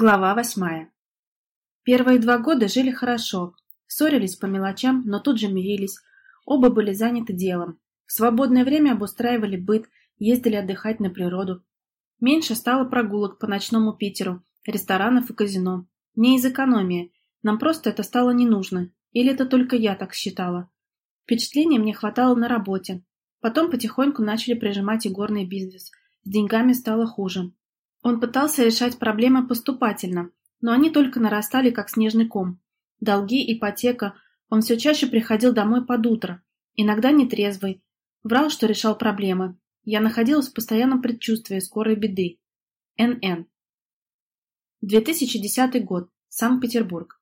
Глава восьмая. Первые два года жили хорошо, ссорились по мелочам, но тут же мирились. Оба были заняты делом. В свободное время обустраивали быт, ездили отдыхать на природу. Меньше стало прогулок по ночному Питеру, ресторанов и казино. Не из экономии. Нам просто это стало не нужно. Или это только я так считала. Впечатлений мне хватало на работе. Потом потихоньку начали прижимать и горный бизнес. С деньгами стало хуже. Он пытался решать проблемы поступательно, но они только нарастали, как снежный ком. Долги, ипотека. Он все чаще приходил домой под утро, иногда нетрезвый. Врал, что решал проблемы. Я находилась в постоянном предчувствии скорой беды. Н.Н. 2010 год. Санкт-Петербург.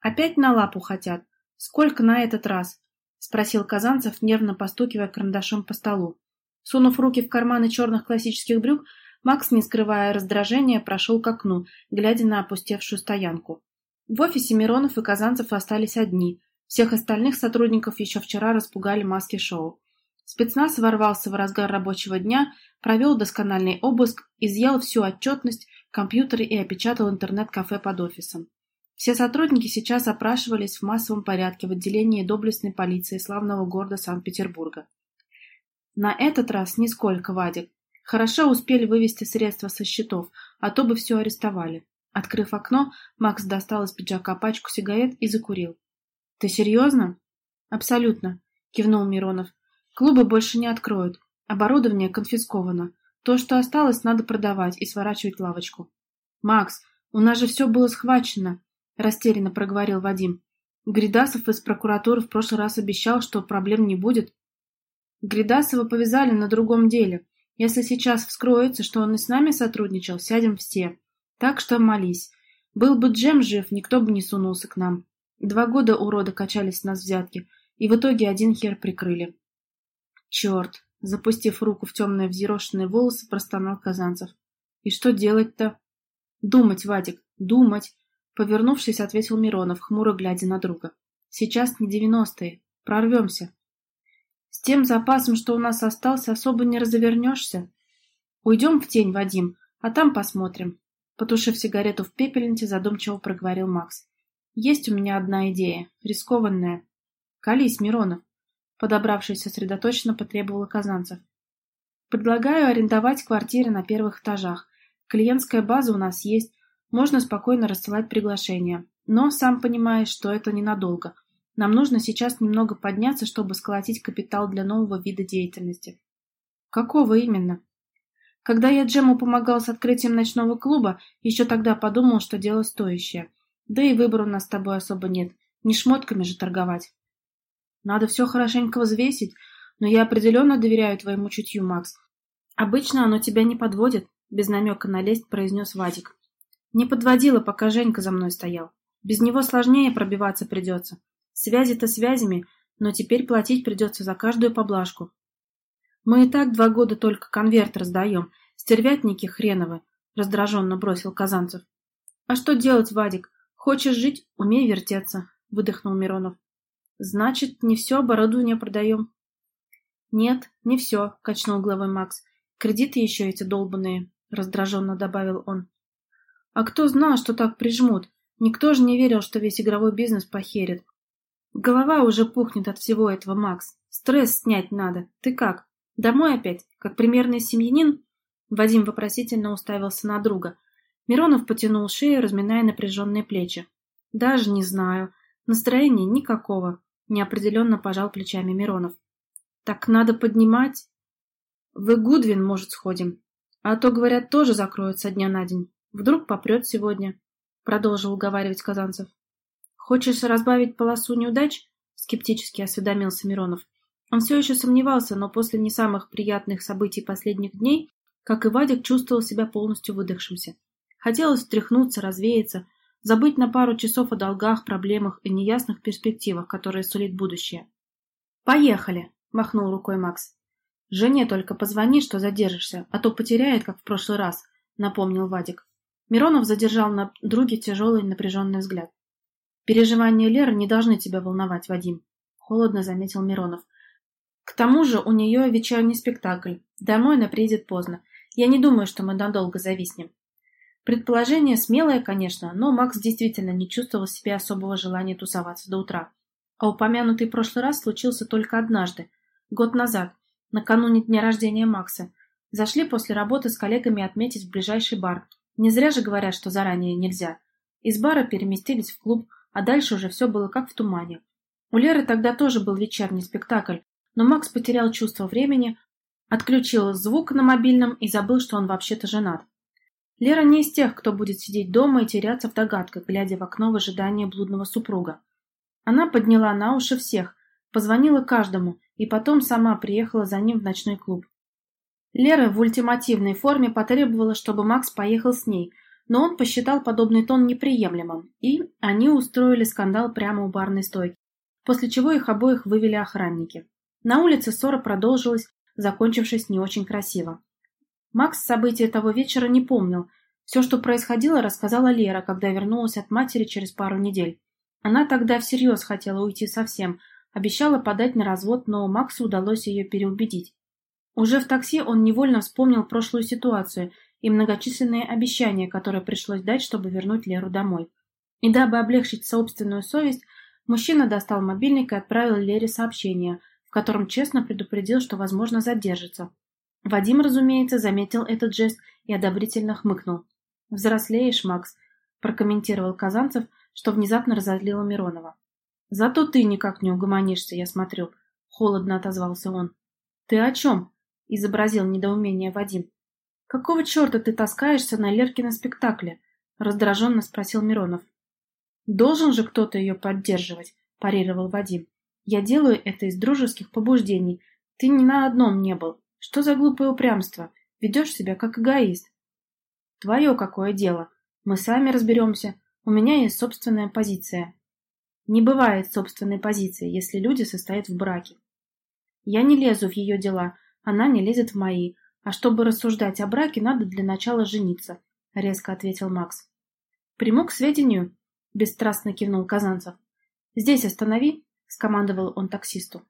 «Опять на лапу хотят. Сколько на этот раз?» — спросил Казанцев, нервно постукивая карандашом по столу. Сунув руки в карманы черных классических брюк, Макс, не скрывая раздражения, прошел к окну, глядя на опустевшую стоянку. В офисе Миронов и Казанцев остались одни. Всех остальных сотрудников еще вчера распугали маски шоу. Спецназ ворвался в разгар рабочего дня, провел доскональный обыск, изъял всю отчетность, компьютеры и опечатал интернет-кафе под офисом. Все сотрудники сейчас опрашивались в массовом порядке в отделении доблестной полиции славного города Санкт-Петербурга. На этот раз нисколько, Вадик. Хорошо успели вывести средства со счетов, а то бы все арестовали. Открыв окно, Макс достал из пиджака пачку сигарет и закурил. — Ты серьезно? — Абсолютно, — кивнул Миронов. — Клубы больше не откроют. Оборудование конфисковано. То, что осталось, надо продавать и сворачивать лавочку. — Макс, у нас же все было схвачено, — растерянно проговорил Вадим. Гридасов из прокуратуры в прошлый раз обещал, что проблем не будет. Гридасова повязали на другом деле. Если сейчас вскроется, что он и с нами сотрудничал, сядем все. Так что молись. Был бы Джем жив, никто бы не сунулся к нам. Два года урода качались с нас взятки, и в итоге один хер прикрыли. Черт! Запустив руку в темные взъерошенные волосы, простонал Казанцев. И что делать-то? Думать, Вадик, думать! Повернувшись, ответил Миронов, хмуро глядя на друга. Сейчас не девяностые. Прорвемся. Тем запасом, что у нас остался, особо не развернешься. Уйдем в тень, Вадим, а там посмотрим. Потушив сигарету в пепельнице, задумчиво проговорил Макс. Есть у меня одна идея, рискованная. Колись, Миронов. Подобравшись сосредоточенно, потребовала Казанцев. Предлагаю арендовать квартиры на первых этажах. Клиентская база у нас есть, можно спокойно рассылать приглашения. Но сам понимаешь, что это ненадолго. Нам нужно сейчас немного подняться, чтобы сколотить капитал для нового вида деятельности. Какого именно? Когда я Джему помогал с открытием ночного клуба, еще тогда подумал, что дело стоящее. Да и выбора у нас с тобой особо нет. Не шмотками же торговать. Надо все хорошенько взвесить, но я определенно доверяю твоему чутью, Макс. Обычно оно тебя не подводит, без намека на лесть произнес Вадик. Не подводила, пока Женька за мной стоял. Без него сложнее пробиваться придется. Связи-то связями, но теперь платить придется за каждую поблажку. Мы и так два года только конверт раздаем. Стервятники хреновы, — раздраженно бросил Казанцев. — А что делать, Вадик? Хочешь жить — умей вертеться, — выдохнул Миронов. — Значит, не все оборудование продаем? — Нет, не все, — качнул головой Макс. — Кредиты еще эти долбанные, — раздраженно добавил он. — А кто знал, что так прижмут? Никто же не верил, что весь игровой бизнес похерит. Голова уже пухнет от всего этого, Макс. Стресс снять надо. Ты как? Домой опять? Как примерный семьянин? Вадим вопросительно уставился на друга. Миронов потянул шею, разминая напряженные плечи. Даже не знаю. Настроения никакого. Неопределенно пожал плечами Миронов. Так надо поднимать. В Гудвин, может, сходим. А то, говорят, тоже закроют со дня на день. Вдруг попрет сегодня. Продолжил уговаривать Казанцев. «Хочешь разбавить полосу неудач?» — скептически осведомился Миронов. Он все еще сомневался, но после не самых приятных событий последних дней, как и Вадик, чувствовал себя полностью выдохшимся. Хотелось встряхнуться, развеяться, забыть на пару часов о долгах, проблемах и неясных перспективах, которые сулит будущее. «Поехали!» — махнул рукой Макс. «Жене только позвони, что задержишься, а то потеряет, как в прошлый раз», — напомнил Вадик. Миронов задержал на друге тяжелый напряженный взгляд. Переживания Леры не должны тебя волновать, Вадим, холодно заметил Миронов. К тому же у нее вечерний спектакль. Домой она приедет поздно. Я не думаю, что мы надолго зависнем. Предположение смелое, конечно, но Макс действительно не чувствовал себе особого желания тусоваться до утра. А упомянутый прошлый раз случился только однажды, год назад, накануне дня рождения Макса. Зашли после работы с коллегами отметить в ближайший бар. Не зря же говорят, что заранее нельзя. Из бара переместились в клуб, а дальше уже все было как в тумане. У Леры тогда тоже был вечерний спектакль, но Макс потерял чувство времени, отключил звук на мобильном и забыл, что он вообще-то женат. Лера не из тех, кто будет сидеть дома и теряться в догадках, глядя в окно в ожидании блудного супруга. Она подняла на уши всех, позвонила каждому и потом сама приехала за ним в ночной клуб. Лера в ультимативной форме потребовала, чтобы Макс поехал с ней, но он посчитал подобный тон неприемлемым, и они устроили скандал прямо у барной стойки, после чего их обоих вывели охранники. На улице ссора продолжилась, закончившись не очень красиво. Макс события того вечера не помнил. Все, что происходило, рассказала Лера, когда вернулась от матери через пару недель. Она тогда всерьез хотела уйти совсем, обещала подать на развод, но Максу удалось ее переубедить. Уже в такси он невольно вспомнил прошлую ситуацию и многочисленные обещания, которые пришлось дать, чтобы вернуть Леру домой. И дабы облегчить собственную совесть, мужчина достал мобильник и отправил Лере сообщение, в котором честно предупредил, что, возможно, задержится. Вадим, разумеется, заметил этот жест и одобрительно хмыкнул. «Взрослеешь, Макс», – прокомментировал Казанцев, что внезапно разозлило Миронова. «Зато ты никак не угомонишься, я смотрю», – холодно отозвался он. «Ты о чем?» – изобразил недоумение Вадим. «Какого черта ты таскаешься на Леркино спектакле?» – раздраженно спросил Миронов. «Должен же кто-то ее поддерживать», – парировал Вадим. «Я делаю это из дружеских побуждений. Ты ни на одном не был. Что за глупое упрямство? Ведешь себя как эгоист. Твое какое дело. Мы сами разберемся. У меня есть собственная позиция. Не бывает собственной позиции, если люди состоят в браке. Я не лезу в ее дела, она не лезет в мои. А чтобы рассуждать о браке, надо для начала жениться, — резко ответил Макс. Приму к сведению, — бесстрастно кивнул Казанцев. Здесь останови, — скомандовал он таксисту.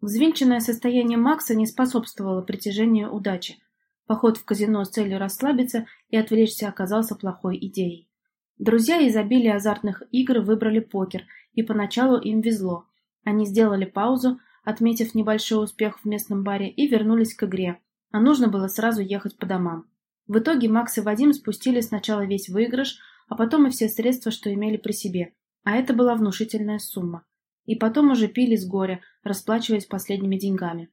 Взвинченное состояние Макса не способствовало притяжению удачи. Поход в казино с целью расслабиться и отвлечься оказался плохой идеей. Друзья из обилия азартных игр выбрали покер, и поначалу им везло. Они сделали паузу, отметив небольшой успех в местном баре, и вернулись к игре, а нужно было сразу ехать по домам. В итоге Макс и Вадим спустили сначала весь выигрыш, а потом и все средства, что имели при себе, а это была внушительная сумма. И потом уже пили с горя, расплачиваясь последними деньгами.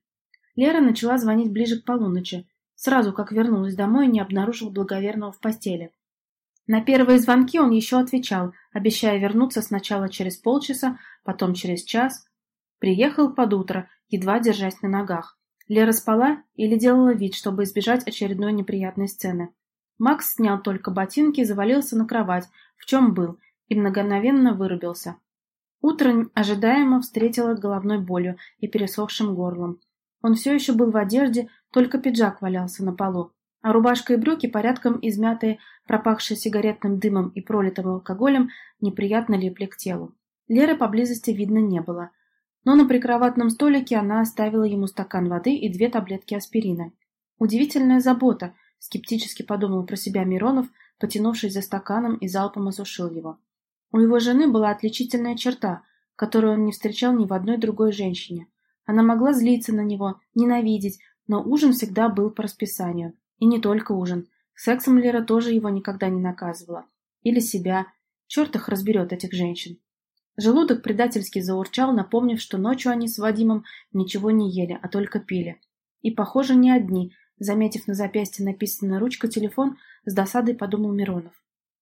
Лера начала звонить ближе к полуночи, сразу как вернулась домой не обнаружила благоверного в постели. На первые звонки он еще отвечал, обещая вернуться сначала через полчаса, потом через час. Приехал под утро, едва держась на ногах. Лера спала или делала вид, чтобы избежать очередной неприятной сцены. Макс снял только ботинки и завалился на кровать, в чем был, и мгновенно вырубился. Утро ожидаемо встретило головной болью и пересохшим горлом. Он все еще был в одежде, только пиджак валялся на полу, а рубашка и брюки, порядком измятые, пропахшие сигаретным дымом и пролитым алкоголем, неприятно липли к телу. Леры поблизости видно не было, но на прикроватном столике она оставила ему стакан воды и две таблетки аспирина. Удивительная забота, скептически подумал про себя Миронов, потянувшись за стаканом и залпом осушил его. У его жены была отличительная черта, которую он не встречал ни в одной другой женщине. Она могла злиться на него, ненавидеть, но ужин всегда был по расписанию. И не только ужин. Сексом Лера тоже его никогда не наказывала. Или себя. Черт их разберет, этих женщин. Желудок предательски заурчал, напомнив, что ночью они с Вадимом ничего не ели, а только пили. И, похоже, не одни. Заметив на запястье написанная ручка телефон, с досадой подумал Миронов.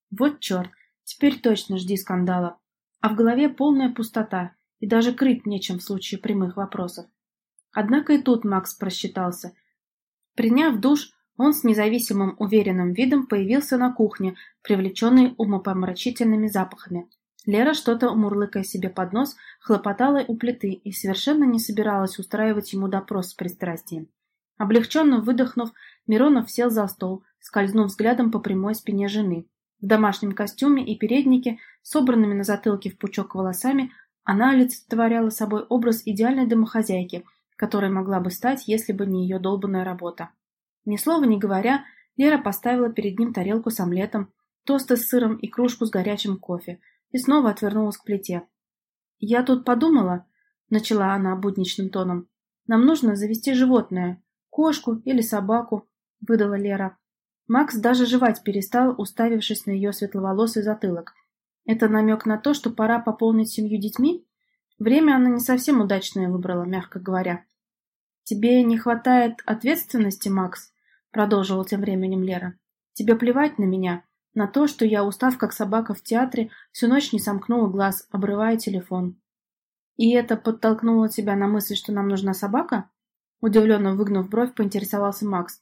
Вот черт, Теперь точно жди скандала. А в голове полная пустота, и даже крыть нечем в случае прямых вопросов. Однако и тут Макс просчитался. Приняв душ, он с независимым уверенным видом появился на кухне, привлеченный умопомрачительными запахами. Лера что-то, мурлыкая себе под нос, хлопотала у плиты и совершенно не собиралась устраивать ему допрос с пристрастием. Облегченно выдохнув, Миронов сел за стол, скользнув взглядом по прямой спине жены. В домашнем костюме и переднике, собранными на затылке в пучок волосами, она олицетворяла собой образ идеальной домохозяйки, которой могла бы стать, если бы не ее долбанная работа. Ни слова не говоря, Лера поставила перед ним тарелку с омлетом, тосты с сыром и кружку с горячим кофе, и снова отвернулась к плите. «Я тут подумала», — начала она будничным тоном, — «нам нужно завести животное, кошку или собаку», — выдала Лера. Макс даже жевать перестал, уставившись на ее светловолосый затылок. Это намек на то, что пора пополнить семью детьми? Время она не совсем удачное выбрала, мягко говоря. «Тебе не хватает ответственности, Макс?» — продолжила тем временем Лера. «Тебе плевать на меня, на то, что я, устав как собака в театре, всю ночь не сомкнула глаз, обрывая телефон. И это подтолкнуло тебя на мысль, что нам нужна собака?» Удивленно выгнув бровь, поинтересовался Макс.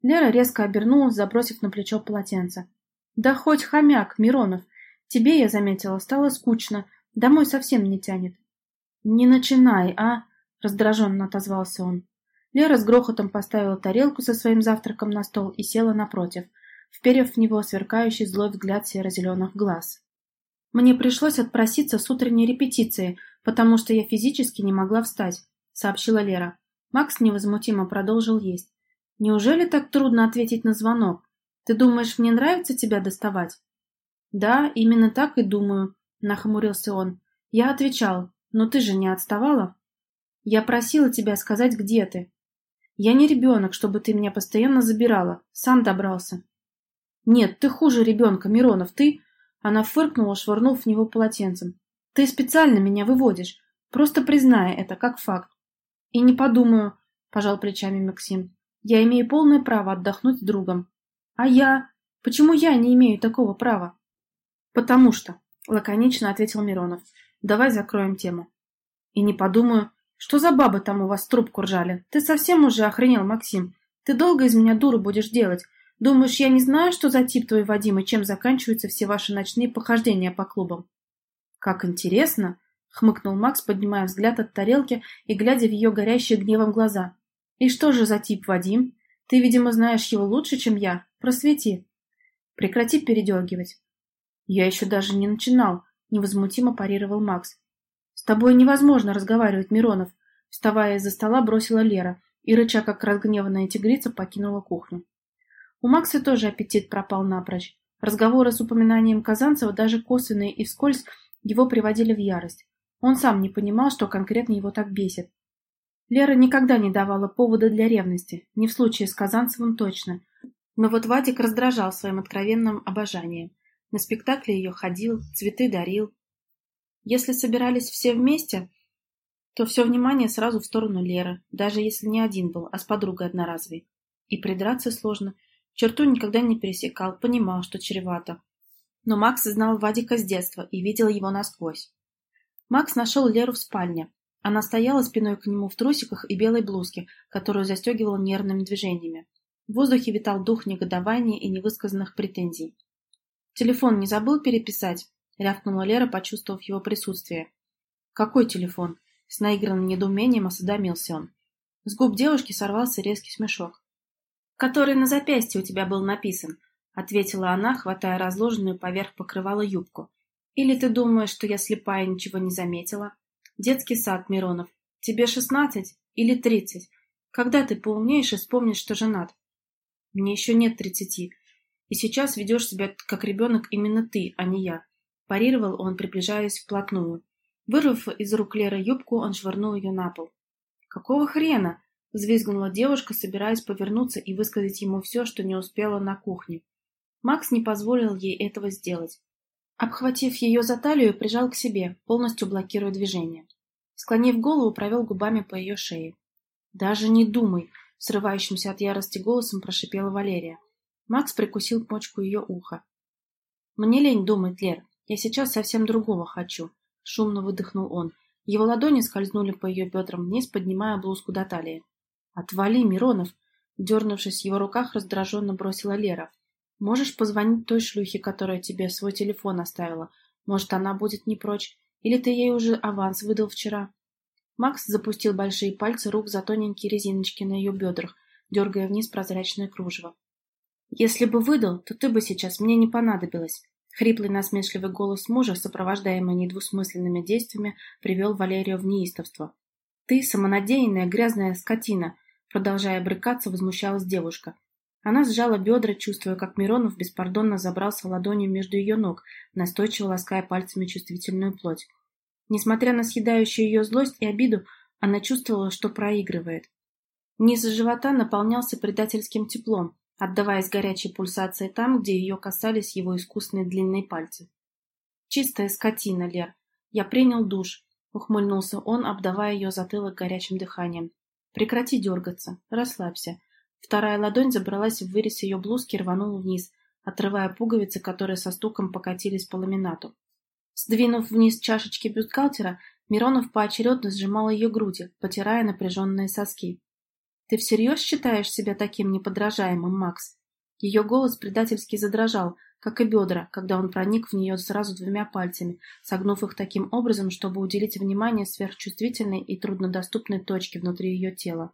Лера резко обернулась, забросив на плечо полотенце. «Да хоть хомяк, Миронов! Тебе, я заметила, стало скучно. Домой совсем не тянет». «Не начинай, а!» — раздраженно отозвался он. Лера с грохотом поставила тарелку со своим завтраком на стол и села напротив, вперев в него сверкающий злой взгляд серо-зеленых глаз. «Мне пришлось отпроситься с утренней репетиции, потому что я физически не могла встать», — сообщила Лера. Макс невозмутимо продолжил есть. Неужели так трудно ответить на звонок? Ты думаешь, мне нравится тебя доставать? Да, именно так и думаю, нахмурился он. Я отвечал, но ты же не отставала? Я просила тебя сказать, где ты. Я не ребенок, чтобы ты меня постоянно забирала. Сам добрался. Нет, ты хуже ребенка, Миронов, ты... Она фыркнула, швырнув в него полотенцем. Ты специально меня выводишь. Просто признай это как факт. И не подумаю, пожал плечами Максим. Я имею полное право отдохнуть с другом. А я? Почему я не имею такого права? Потому что, лаконично ответил Миронов. Давай закроем тему. И не подумаю, что за бабы там у вас трубку ржали. Ты совсем уже охренел, Максим. Ты долго из меня дуру будешь делать. Думаешь, я не знаю, что за тип твой Вадим и чем заканчиваются все ваши ночные похождения по клубам? Как интересно, хмыкнул Макс, поднимая взгляд от тарелки и глядя в ее горящие гневом глаза. И что же за тип Вадим? Ты, видимо, знаешь его лучше, чем я. Просвети. Прекрати передергивать. Я еще даже не начинал, невозмутимо парировал Макс. С тобой невозможно разговаривать, Миронов. Вставая из-за стола, бросила Лера и, рыча как разгневанная тигрица, покинула кухню. У Макса тоже аппетит пропал напрочь. Разговоры с упоминанием Казанцева, даже косвенные и вскользь, его приводили в ярость. Он сам не понимал, что конкретно его так бесит. Лера никогда не давала повода для ревности, не в случае с Казанцевым точно. Но вот Вадик раздражал своим откровенным обожанием. На спектакле ее ходил, цветы дарил. Если собирались все вместе, то все внимание сразу в сторону Леры, даже если не один был, а с подругой одноразовой. И придраться сложно. Черту никогда не пересекал, понимал, что чревато. Но Макс знал Вадика с детства и видел его насквозь. Макс нашел Леру в спальне, она стояла спиной к нему в трусиках и белой блузке, которую застегивала нервными движениями. В воздухе витал дух негодования и невысказанных претензий. «Телефон не забыл переписать?» — рявкнула Лера, почувствовав его присутствие. «Какой телефон?» — с наигранным недоумением осведомился он. С губ девушки сорвался резкий смешок. «Который на запястье у тебя был написан», — ответила она, хватая разложенную поверх покрывала юбку. «Или ты думаешь, что я слепая ничего не заметила?» Детский сад, Миронов. Тебе шестнадцать или тридцать? Когда ты поумнеешь и вспомнишь, что женат? Мне еще нет тридцати. И сейчас ведешь себя как ребенок именно ты, а не я. Парировал он, приближаясь вплотную. Вырвав из рук Леры юбку, он швырнул ее на пол. «Какого хрена?» — взвизгнула девушка, собираясь повернуться и высказать ему все, что не успела на кухне. Макс не позволил ей этого сделать. Обхватив ее за талию, прижал к себе, полностью блокируя движение. Склонив голову, провел губами по ее шее. «Даже не думай!» — срывающимся от ярости голосом прошипела Валерия. Макс прикусил почку ее уха. «Мне лень думать, Лер. Я сейчас совсем другого хочу», — шумно выдохнул он. Его ладони скользнули по ее бедрам вниз, поднимая блузку до талии. «Отвали, Миронов!» Дернувшись в его руках, раздраженно бросила Лера. Можешь позвонить той шлюхе, которая тебе свой телефон оставила. Может, она будет не прочь. Или ты ей уже аванс выдал вчера?» Макс запустил большие пальцы рук за тоненькие резиночки на ее бедрах, дергая вниз прозрачное кружево. «Если бы выдал, то ты бы сейчас мне не понадобилась». Хриплый насмешливый голос мужа, сопровождаемый недвусмысленными действиями, привел Валерию в неистовство. «Ты самонадеянная грязная скотина!» Продолжая брыкаться, возмущалась девушка. Она сжала бедра, чувствуя, как Миронов беспардонно забрался ладонью между ее ног, настойчиво лаская пальцами чувствительную плоть. Несмотря на съедающую ее злость и обиду, она чувствовала, что проигрывает. Низ живота наполнялся предательским теплом, отдаваясь горячей пульсации там, где ее касались его искусные длинные пальцы. «Чистая скотина, Лер. Я принял душ», — ухмыльнулся он, обдавая ее затылок горячим дыханием. «Прекрати дергаться. Расслабься». Вторая ладонь забралась в вырез ее блузки и рванула вниз, отрывая пуговицы, которые со стуком покатились по ламинату. Сдвинув вниз чашечки бюстгальтера, Миронов поочередно сжимал ее груди, потирая напряженные соски. «Ты всерьез считаешь себя таким неподражаемым, Макс?» Ее голос предательски задрожал, как и бедра, когда он проник в нее сразу двумя пальцами, согнув их таким образом, чтобы уделить внимание сверхчувствительной и труднодоступной точке внутри ее тела.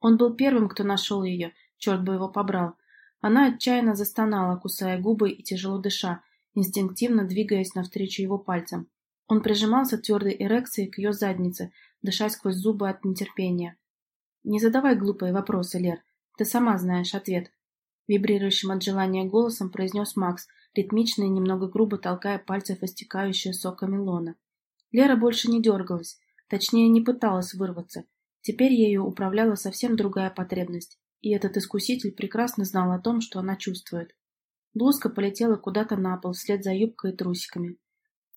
Он был первым, кто нашел ее, черт бы его побрал. Она отчаянно застонала, кусая губы и тяжело дыша, инстинктивно двигаясь навстречу его пальцам. Он прижимался твердой эрекцией к ее заднице, дыша сквозь зубы от нетерпения. «Не задавай глупые вопросы, Лер. Ты сама знаешь ответ», — вибрирующим от желания голосом произнес Макс, ритмично и немного грубо толкая пальцев истекающее соками лона. Лера больше не дергалась, точнее, не пыталась вырваться. Теперь ею управляла совсем другая потребность, и этот искуситель прекрасно знал о том, что она чувствует. Блузка полетела куда-то на пол вслед за юбкой и трусиками.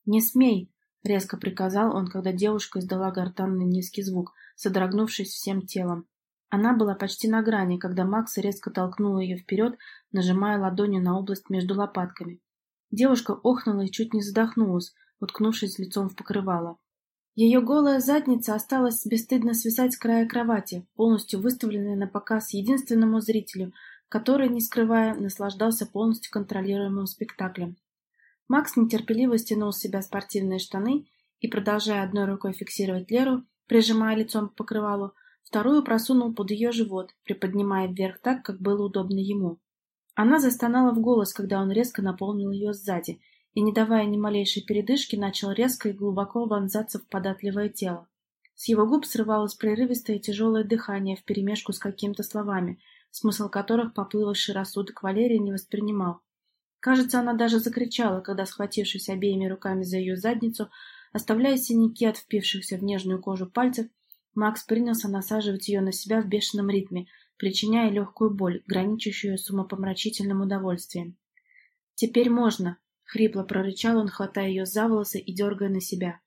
«Не смей!» — резко приказал он, когда девушка издала гортанный низкий звук, содрогнувшись всем телом. Она была почти на грани, когда Макс резко толкнул ее вперед, нажимая ладонью на область между лопатками. Девушка охнула и чуть не задохнулась, уткнувшись лицом в покрывало. Ее голая задница осталась бесстыдно свисать с края кровати, полностью выставленная на показ единственному зрителю, который, не скрывая, наслаждался полностью контролируемым спектаклем. Макс нетерпеливо стянул с себя спортивные штаны и, продолжая одной рукой фиксировать Леру, прижимая лицом к покрывалу, вторую просунул под ее живот, приподнимая вверх так, как было удобно ему. Она застонала в голос, когда он резко наполнил ее сзади, и, не давая ни малейшей передышки, начал резко и глубоко вонзаться в податливое тело. С его губ срывалось прерывистое тяжелое дыхание вперемешку с какими-то словами, смысл которых поплывший рассудок Валерии не воспринимал. Кажется, она даже закричала, когда, схватившись обеими руками за ее задницу, оставляя синяки от впившихся в нежную кожу пальцев, Макс принялся насаживать ее на себя в бешеном ритме, причиняя легкую боль, граничащую с умопомрачительным удовольствием. «Теперь можно!» — хрипло прорычал он, хватая ее за волосы и дергая на себя.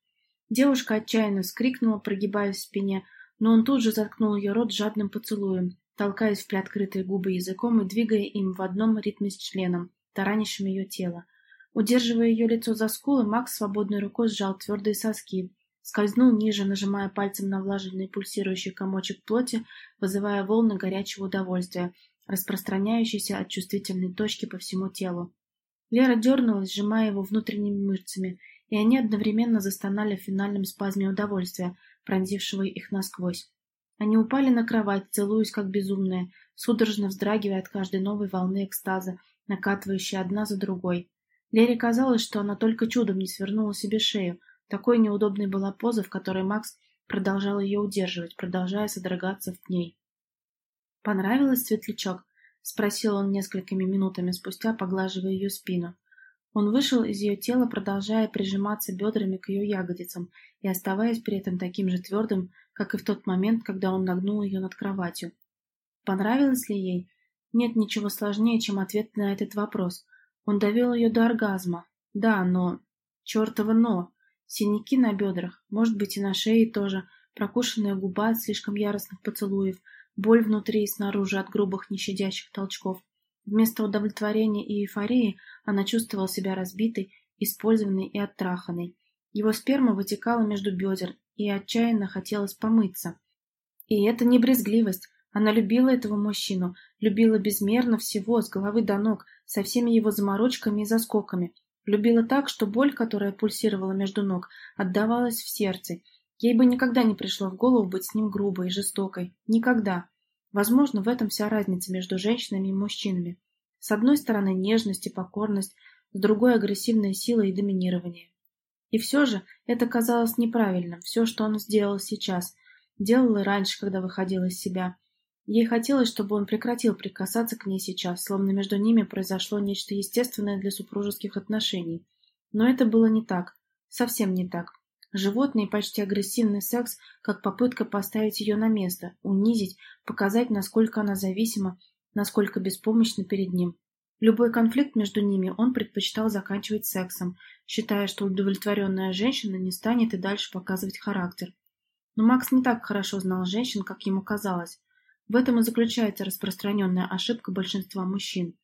Девушка отчаянно вскрикнула, прогибаясь в спине, но он тут же заткнул ее рот жадным поцелуем, толкаясь в приоткрытые губы языком и двигая им в одном ритме с членом, таранящим ее тело. Удерживая ее лицо за скулы, Макс свободной рукой сжал твердые соски, скользнул ниже, нажимая пальцем на влажный пульсирующий комочек плоти, вызывая волны горячего удовольствия, распространяющиеся от чувствительной точки по всему телу. Лера дернулась, сжимая его внутренними мышцами, и они одновременно застонали в финальном спазме удовольствия, пронзившего их насквозь. Они упали на кровать, целуясь как безумные, судорожно вздрагивая от каждой новой волны экстаза, накатывающей одна за другой. Лере казалось, что она только чудом не свернула себе шею. Такой неудобной была поза, в которой Макс продолжал ее удерживать, продолжая содрогаться в ней. «Понравилось, светлячок?» — спросил он несколькими минутами спустя, поглаживая ее спину. Он вышел из ее тела, продолжая прижиматься бедрами к ее ягодицам и оставаясь при этом таким же твердым, как и в тот момент, когда он нагнул ее над кроватью. Понравилось ли ей? Нет ничего сложнее, чем ответ на этот вопрос. Он довел ее до оргазма. Да, но... Чертово но! Синяки на бедрах, может быть и на шее тоже, прокушенная губа от слишком яростных поцелуев, боль внутри и снаружи от грубых нещадящих толчков. Вместо удовлетворения и эйфории она чувствовала себя разбитой, использованной и оттраханной. Его сперма вытекала между бедер, и отчаянно хотелось помыться. И это не брезгливость. Она любила этого мужчину, любила безмерно всего, с головы до ног, со всеми его заморочками и заскоками. Любила так, что боль, которая пульсировала между ног, отдавалась в сердце. Ей бы никогда не пришло в голову быть с ним грубой и жестокой. Никогда. Возможно, в этом вся разница между женщинами и мужчинами. С одной стороны нежность и покорность, с другой агрессивная сила и доминирование. И все же это казалось неправильным, все, что он сделал сейчас, делал и раньше, когда выходил из себя. Ей хотелось, чтобы он прекратил прикасаться к ней сейчас, словно между ними произошло нечто естественное для супружеских отношений. Но это было не так. Совсем не так. Животный почти агрессивный секс, как попытка поставить ее на место, унизить, показать, насколько она зависима, насколько беспомощна перед ним. Любой конфликт между ними он предпочитал заканчивать сексом, считая, что удовлетворенная женщина не станет и дальше показывать характер. Но Макс не так хорошо знал женщин, как ему казалось. В этом и заключается распространенная ошибка большинства мужчин.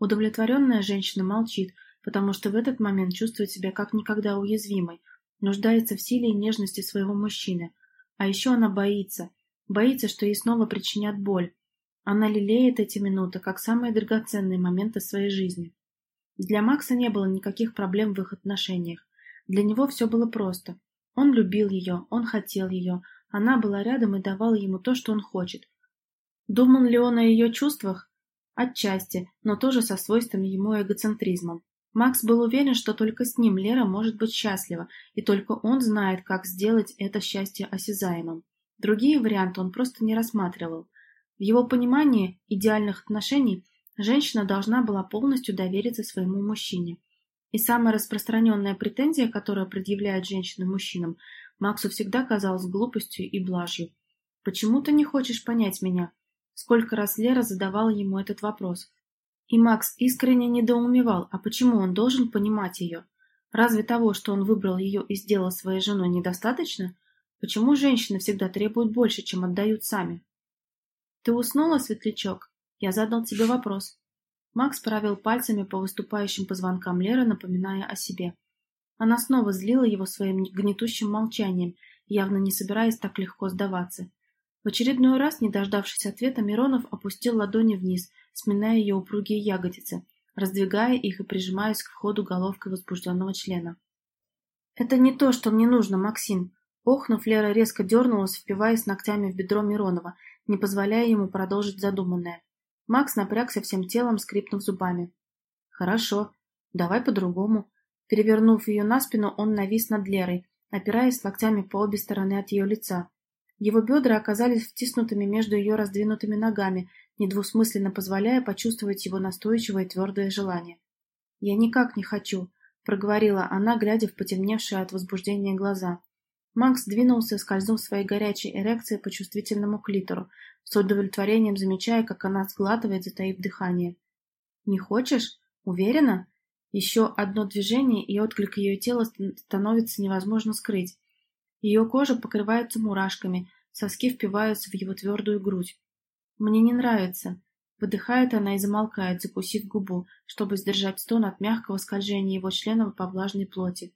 Удовлетворенная женщина молчит, потому что в этот момент чувствует себя как никогда уязвимой, нуждается в силе и нежности своего мужчины. А еще она боится, боится, что ей снова причинят боль, она лелеет эти минуты, как самые драгоценные моменты своей жизни. Для Макса не было никаких проблем в их отношениях. Для него все было просто. Он любил ее, он хотел ее, она была рядом и давала ему то, что он хочет. Думал ли он о ее чувствах? Отчасти, но тоже со свойством ему эгоцентризмом. Макс был уверен, что только с ним Лера может быть счастлива, и только он знает, как сделать это счастье осязаемым. Другие варианты он просто не рассматривал. В его понимании идеальных отношений женщина должна была полностью довериться своему мужчине. И самая распространенная претензия, которую предъявляют женщины мужчинам, Максу всегда казалась глупостью и блажью. «Почему ты не хочешь понять меня?» Сколько раз Лера задавала ему этот вопрос. И Макс искренне недоумевал, а почему он должен понимать ее? Разве того, что он выбрал ее и сделал своей женой, недостаточно? Почему женщины всегда требуют больше, чем отдают сами? «Ты уснула, светлячок?» Я задал тебе вопрос. Макс провел пальцами по выступающим позвонкам Леры, напоминая о себе. Она снова злила его своим гнетущим молчанием, явно не собираясь так легко сдаваться. В очередной раз, не дождавшись ответа, Миронов опустил ладони вниз, сминая ее упругие ягодицы, раздвигая их и прижимаясь к входу головкой возбужденного члена. «Это не то, что мне нужно, Максим!» Охнув, Лера резко дернулась, впиваясь ногтями в бедро Миронова, не позволяя ему продолжить задуманное. Макс напрягся всем телом, скрипнув зубами. «Хорошо, давай по-другому». Перевернув ее на спину, он навис над Лерой, опираясь локтями по обе стороны от ее лица. Его бедра оказались втиснутыми между ее раздвинутыми ногами, недвусмысленно позволяя почувствовать его настойчивое твердое желание. «Я никак не хочу», — проговорила она, глядя в потемневшие от возбуждения глаза. Макс двинулся, скользнув своей горячей эрекцией по чувствительному клитору, с удовлетворением замечая, как она сглатывает, затаив дыхание. «Не хочешь? Уверена?» Еще одно движение, и отклик ее тела становится невозможно скрыть. Ее кожа покрывается мурашками, соски впиваются в его твердую грудь. «Мне не нравится», Выдыхает она и замолкает, закусив губу, чтобы сдержать стон от мягкого скольжения его членов по влажной плоти.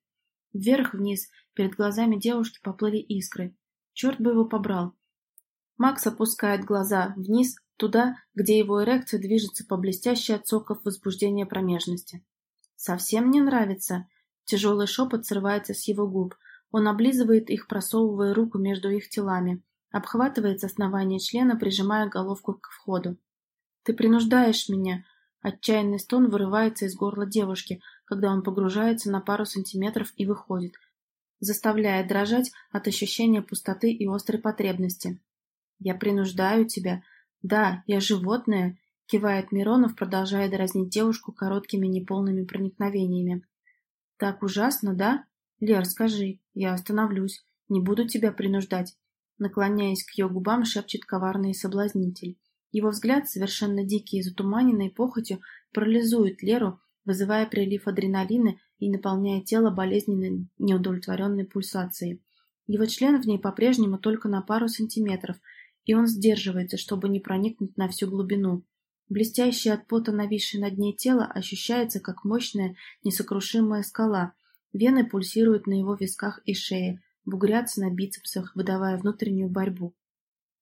Вверх-вниз, перед глазами девушки поплыли искры. Черт бы его побрал. Макс опускает глаза вниз, туда, где его эрекция движется по блестящей от соков возбуждения промежности. «Совсем не нравится?» Тяжелый шепот срывается с его губ. Он облизывает их, просовывая руку между их телами. Обхватывает основание члена, прижимая головку к входу. «Ты принуждаешь меня!» Отчаянный стон вырывается из горла девушки, когда он погружается на пару сантиметров и выходит, заставляя дрожать от ощущения пустоты и острой потребности. «Я принуждаю тебя. Да, я животное», — кивает Миронов, продолжая дразнить девушку короткими неполными проникновениями. «Так ужасно, да? Лер, скажи, я остановлюсь, не буду тебя принуждать», наклоняясь к ее губам, шепчет коварный соблазнитель. Его взгляд, совершенно дикий и затуманенный похотью, парализует Леру, вызывая прилив адреналина и наполняя тело болезненной неудовлетворенной пульсацией. Его член в ней по-прежнему только на пару сантиметров, и он сдерживается, чтобы не проникнуть на всю глубину. Блестящее от пота нависшее над ней тело ощущается, как мощная, несокрушимая скала. Вены пульсируют на его висках и шее, бугрятся на бицепсах, выдавая внутреннюю борьбу.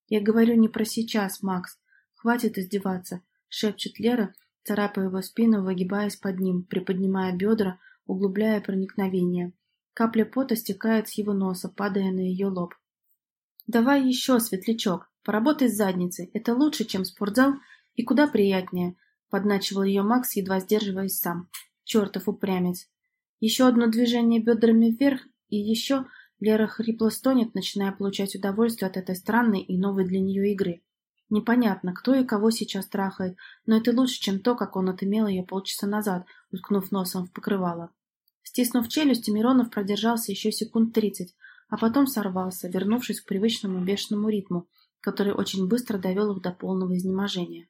«Я говорю не про сейчас, Макс. Хватит издеваться», — шепчет Лера, царапая его спину, выгибаясь под ним, приподнимая бедра, углубляя проникновение. Капля пота стекает с его носа, падая на ее лоб. «Давай еще, светлячок, поработай с задницей. Это лучше, чем спортзал и куда приятнее», — подначивал ее Макс, едва сдерживаясь сам. «Чертов упрямец!» Еще одно движение бедрами вверх, и еще Лера хрипло стонет, начиная получать удовольствие от этой странной и новой для нее игры. Непонятно, кто и кого сейчас трахает, но это лучше, чем то, как он отымел ее полчаса назад, уткнув носом в покрывало. Стиснув челюсти, Миронов продержался еще секунд тридцать, а потом сорвался, вернувшись к привычному бешеному ритму, который очень быстро довел их до полного изнеможения.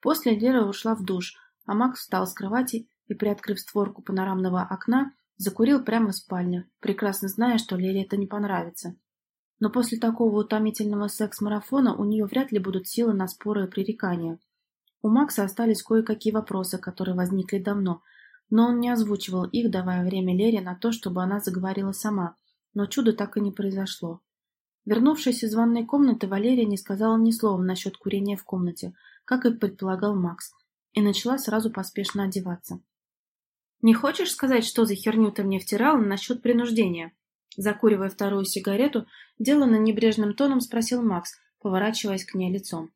После Лера ушла в душ, а Макс встал с кровати и, приоткрыв створку панорамного окна, закурил прямо в спальне, прекрасно зная, что Лере это не понравится. Но после такого утомительного секс-марафона у нее вряд ли будут силы на споры и пререкания. У Макса остались кое-какие вопросы, которые возникли давно, но он не озвучивал их, давая время Лере на то, чтобы она заговорила сама, но чудо так и не произошло. Вернувшись из ванной комнаты, Валерия не сказала ни слова насчет курения в комнате, как и предполагал Макс, и начала сразу поспешно одеваться. «Не хочешь сказать, что за херню ты мне втирала насчет принуждения?» Закуривая вторую сигарету, деланно небрежным тоном спросил Макс, поворачиваясь к ней лицом.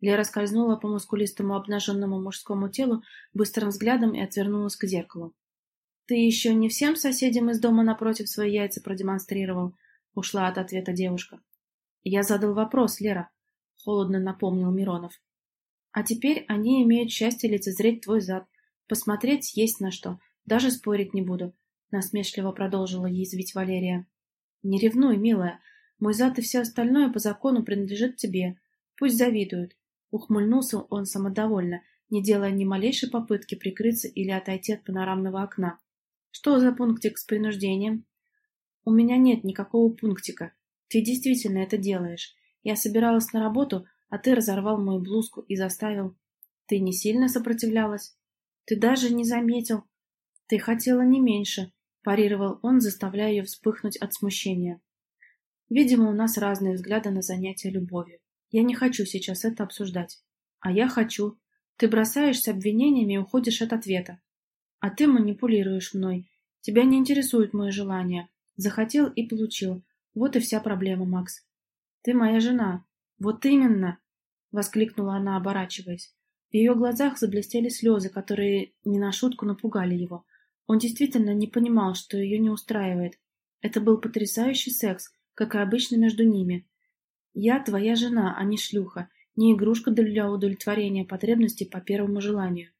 Лера скользнула по мускулистому обнаженному мужскому телу быстрым взглядом и отвернулась к зеркалу. «Ты еще не всем соседям из дома напротив свои яйца продемонстрировал?» — ушла от ответа девушка. «Я задал вопрос, Лера», — холодно напомнил Миронов. «А теперь они имеют счастье лицезреть твой зад. Посмотреть есть на что. Даже спорить не буду. — насмешливо продолжила язвить Валерия. «Не ревнуй, милая. Мой зад и все остальное по закону принадлежит тебе. Пусть завидуют». Ухмыльнулся он самодовольно, не делая ни малейшей попытки прикрыться или отойти от панорамного окна. «Что за пунктик с принуждением?» «У меня нет никакого пунктика. Ты действительно это делаешь. Я собиралась на работу, а ты разорвал мою блузку и заставил. Ты не сильно сопротивлялась? Ты даже не заметил. Ты хотела не меньше. — парировал он, заставляя ее вспыхнуть от смущения. «Видимо, у нас разные взгляды на занятия любовью. Я не хочу сейчас это обсуждать. А я хочу. Ты бросаешься обвинениями и уходишь от ответа. А ты манипулируешь мной. Тебя не интересуют мои желания. Захотел и получил. Вот и вся проблема, Макс. Ты моя жена. Вот именно!» — воскликнула она, оборачиваясь. В ее глазах заблестели слезы, которые не на шутку напугали его. Он действительно не понимал, что ее не устраивает. Это был потрясающий секс, как и обычно между ними. «Я твоя жена, а не шлюха, не игрушка для удовлетворения потребностей по первому желанию».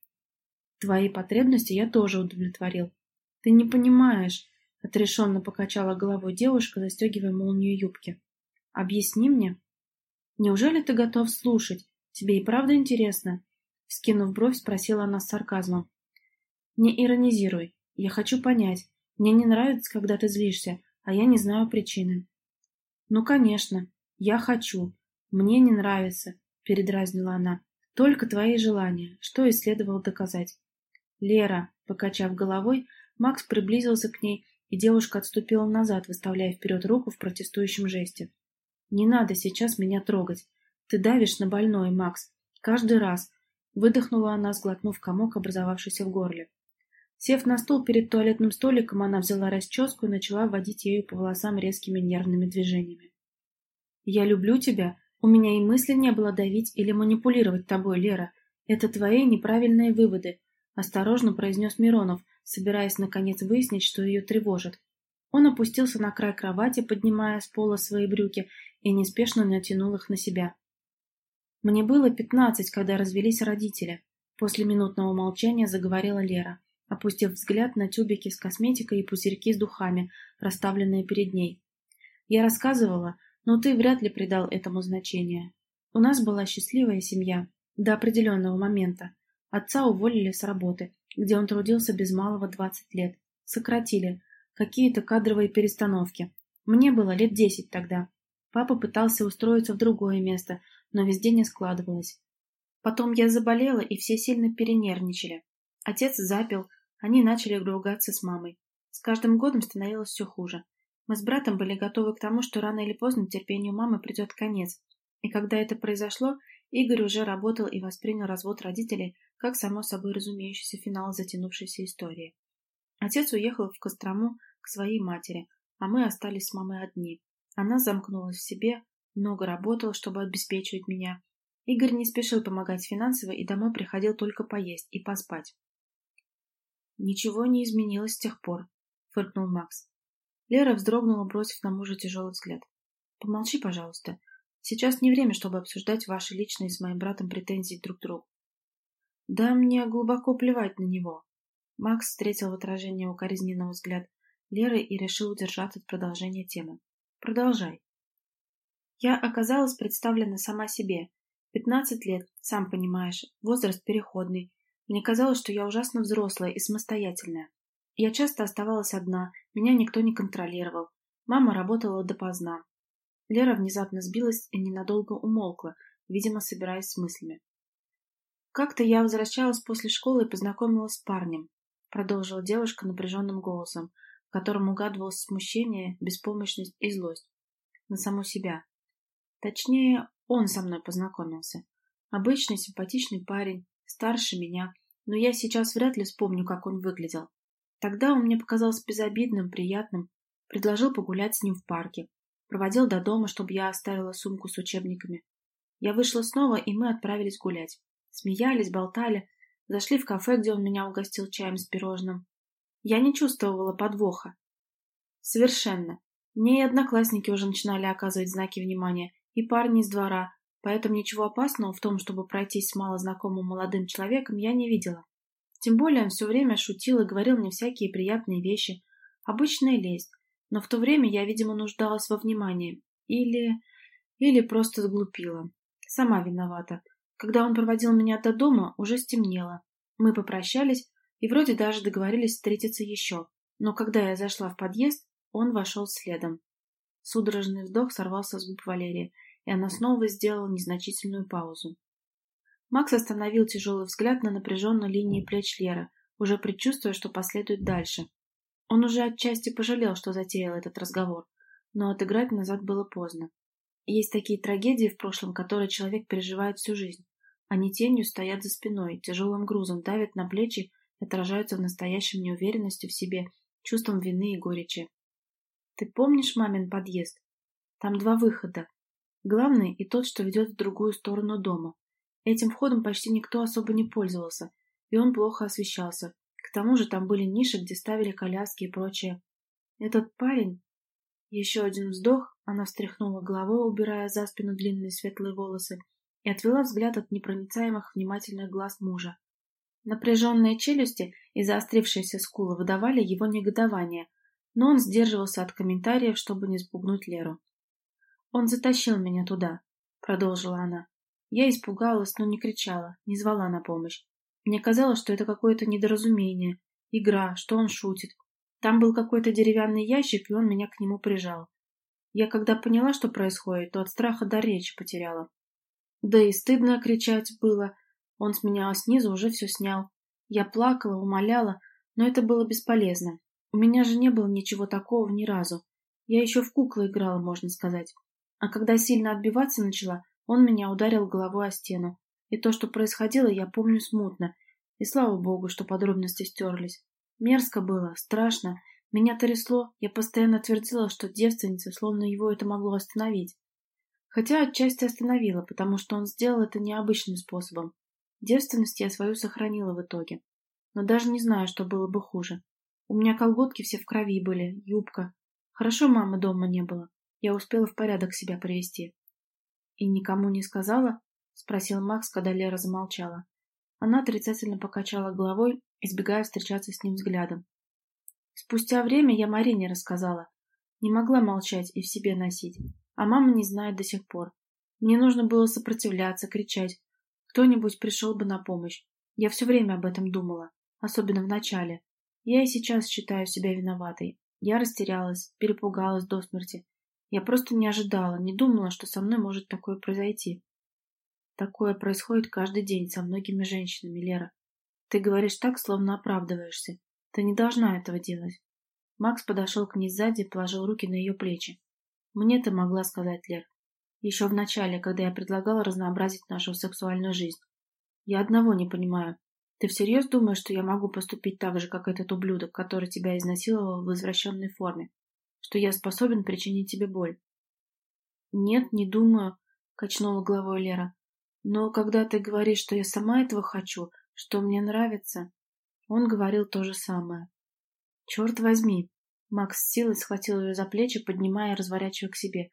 «Твои потребности я тоже удовлетворил». «Ты не понимаешь», — отрешенно покачала головой девушка, застегивая молнию юбки. «Объясни мне». «Неужели ты готов слушать? Тебе и правда интересно?» Скинув бровь, спросила она с сарказмом. «Не иронизируй. Я хочу понять. Мне не нравится, когда ты злишься, а я не знаю причины. Ну, конечно, я хочу. Мне не нравится, передразнила она. Только твои желания. Что и следовало доказать. Лера, покачав головой, Макс приблизился к ней, и девушка отступила назад, выставляя вперед руку в протестующем жесте. «Не надо сейчас меня трогать. Ты давишь на больное, Макс. Каждый раз!» Выдохнула она, сглотнув комок, образовавшийся в горле. Сев на стул перед туалетным столиком, она взяла расческу и начала водить ею по волосам резкими нервными движениями. «Я люблю тебя. У меня и мысли не было давить или манипулировать тобой, Лера. Это твои неправильные выводы», — осторожно произнес Миронов, собираясь наконец выяснить, что ее тревожит. Он опустился на край кровати, поднимая с пола свои брюки, и неспешно натянул их на себя. «Мне было пятнадцать, когда развелись родители», — после минутного молчания заговорила Лера опустив взгляд на тюбики с косметикой и пузырьки с духами, расставленные перед ней. Я рассказывала, но ты вряд ли придал этому значение. У нас была счастливая семья до определенного момента. Отца уволили с работы, где он трудился без малого двадцать лет. Сократили. Какие-то кадровые перестановки. Мне было лет десять тогда. Папа пытался устроиться в другое место, но везде не складывалось. Потом я заболела, и все сильно перенервничали. Отец запил, они начали ругаться с мамой. С каждым годом становилось все хуже. Мы с братом были готовы к тому, что рано или поздно терпению мамы придет конец. И когда это произошло, Игорь уже работал и воспринял развод родителей как само собой разумеющийся финал затянувшейся истории. Отец уехал в Кострому к своей матери, а мы остались с мамой одни. Она замкнулась в себе, много работала, чтобы обеспечивать меня. Игорь не спешил помогать финансово и домой приходил только поесть и поспать. «Ничего не изменилось с тех пор», — фыркнул Макс. Лера вздрогнула, бросив на мужа тяжелый взгляд. «Помолчи, пожалуйста. Сейчас не время, чтобы обсуждать ваши личные с моим братом претензии друг к другу. Да мне глубоко плевать на него. Макс встретил в отражении укоризненного взгляд Леры и решил удержаться от продолжения темы. Продолжай. Я оказалась представлена сама себе. Пятнадцать лет, сам понимаешь, возраст переходный. Мне казалось, что я ужасно взрослая и самостоятельная. Я часто оставалась одна, меня никто не контролировал. Мама работала допоздна. Лера внезапно сбилась и ненадолго умолкла, видимо, собираясь с мыслями. «Как-то я возвращалась после школы и познакомилась с парнем», продолжила девушка напряженным голосом, в котором угадывалось смущение, беспомощность и злость. На саму себя. Точнее, он со мной познакомился. Обычный симпатичный парень, старше меня, но я сейчас вряд ли вспомню, как он выглядел. Тогда он мне показался безобидным, приятным, предложил погулять с ним в парке, проводил до дома, чтобы я оставила сумку с учебниками. Я вышла снова, и мы отправились гулять. Смеялись, болтали, зашли в кафе, где он меня угостил чаем с пирожным. Я не чувствовала подвоха. Совершенно. Мне и одноклассники уже начинали оказывать знаки внимания, и парни из двора, поэтому ничего опасного в том, чтобы пройтись с малознакомым молодым человеком, я не видела. Тем более он все время шутил и говорил мне всякие приятные вещи. Обычная лесть. Но в то время я, видимо, нуждалась во внимании. Или... или просто сглупила. Сама виновата. Когда он проводил меня до дома, уже стемнело. Мы попрощались и вроде даже договорились встретиться еще. Но когда я зашла в подъезд, он вошел следом. Судорожный вздох сорвался с губ Валерии, и она снова сделала незначительную паузу. Макс остановил тяжелый взгляд на напряженной линии плеч Леры, уже предчувствуя, что последует дальше. Он уже отчасти пожалел, что затеял этот разговор, но отыграть назад было поздно. Есть такие трагедии в прошлом, которые человек переживает всю жизнь. Они тенью стоят за спиной, тяжелым грузом давят на плечи и отражаются в настоящем неуверенности в себе, чувством вины и горечи. Ты помнишь мамин подъезд? Там два выхода. Главный и тот, что ведет в другую сторону дома. Этим входом почти никто особо не пользовался, и он плохо освещался. К тому же там были ниши, где ставили коляски и прочее. Этот парень... Еще один вздох, она встряхнула головой, убирая за спину длинные светлые волосы, и отвела взгляд от непроницаемых внимательных глаз мужа. Напряженные челюсти и заострившиеся скулы выдавали его негодование, но он сдерживался от комментариев, чтобы не спугнуть Леру. «Он затащил меня туда», — продолжила она. Я испугалась, но не кричала, не звала на помощь. Мне казалось, что это какое-то недоразумение, игра, что он шутит. Там был какой-то деревянный ящик, и он меня к нему прижал. Я когда поняла, что происходит, то от страха до речи потеряла. Да и стыдно кричать было. Он с меня снизу уже все снял. Я плакала, умоляла, но это было бесполезно. У меня же не было ничего такого ни разу. Я еще в куклы играла, можно сказать. А когда сильно отбиваться начала, он меня ударил головой о стену. И то, что происходило, я помню смутно. И слава богу, что подробности стерлись. Мерзко было, страшно. Меня трясло, я постоянно твердила, что девственница, словно его это могло остановить. Хотя отчасти остановила, потому что он сделал это необычным способом. Девственность я свою сохранила в итоге. Но даже не знаю, что было бы хуже. У меня колготки все в крови были, юбка. Хорошо мамы дома не было. Я успела в порядок себя привести. «И никому не сказала?» — спросил Макс, когда Лера замолчала. Она отрицательно покачала головой, избегая встречаться с ним взглядом. Спустя время я Марине рассказала. Не могла молчать и в себе носить. А мама не знает до сих пор. Мне нужно было сопротивляться, кричать. Кто-нибудь пришел бы на помощь. Я все время об этом думала, особенно в начале. Я и сейчас считаю себя виноватой. Я растерялась, перепугалась до смерти. Я просто не ожидала, не думала, что со мной может такое произойти. Такое происходит каждый день со многими женщинами, Лера. Ты говоришь так, словно оправдываешься. Ты не должна этого делать. Макс подошел к ней сзади и положил руки на ее плечи. Мне ты могла сказать, Лер. Еще в начале, когда я предлагала разнообразить нашу сексуальную жизнь. Я одного не понимаю. Ты всерьез думаешь, что я могу поступить так же, как этот ублюдок, который тебя изнасиловал в извращенной форме? что я способен причинить тебе боль. Нет, не думаю, качнула головой Лера. Но когда ты говоришь, что я сама этого хочу, что мне нравится, он говорил то же самое. Черт возьми! Макс с силой схватил ее за плечи, поднимая и разворачивая к себе.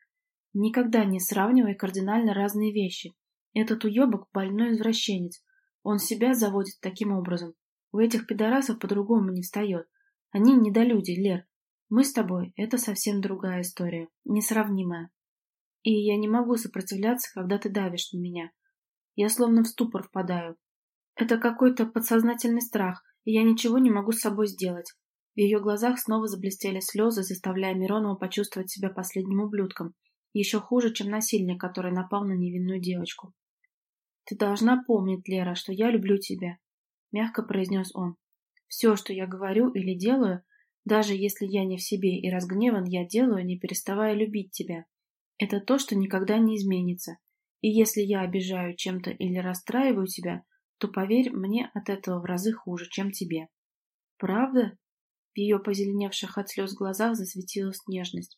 Никогда не сравнивай кардинально разные вещи. Этот уебок — больной извращенец. Он себя заводит таким образом. У этих пидорасов по-другому не встает. Они недолюди, Лер. Мы с тобой — это совсем другая история, несравнимая. И я не могу сопротивляться, когда ты давишь на меня. Я словно в ступор впадаю. Это какой-то подсознательный страх, и я ничего не могу с собой сделать. В ее глазах снова заблестели слезы, заставляя Миронова почувствовать себя последним ублюдком. Еще хуже, чем насильник, который напал на невинную девочку. «Ты должна помнить, Лера, что я люблю тебя», — мягко произнес он. «Все, что я говорю или делаю, даже если я не в себе и разгневан, я делаю, не переставая любить тебя. Это то, что никогда не изменится. И если я обижаю чем-то или расстраиваю тебя, то, поверь, мне от этого в разы хуже, чем тебе». «Правда?» В ее позеленевших от слез глазах засветилась нежность.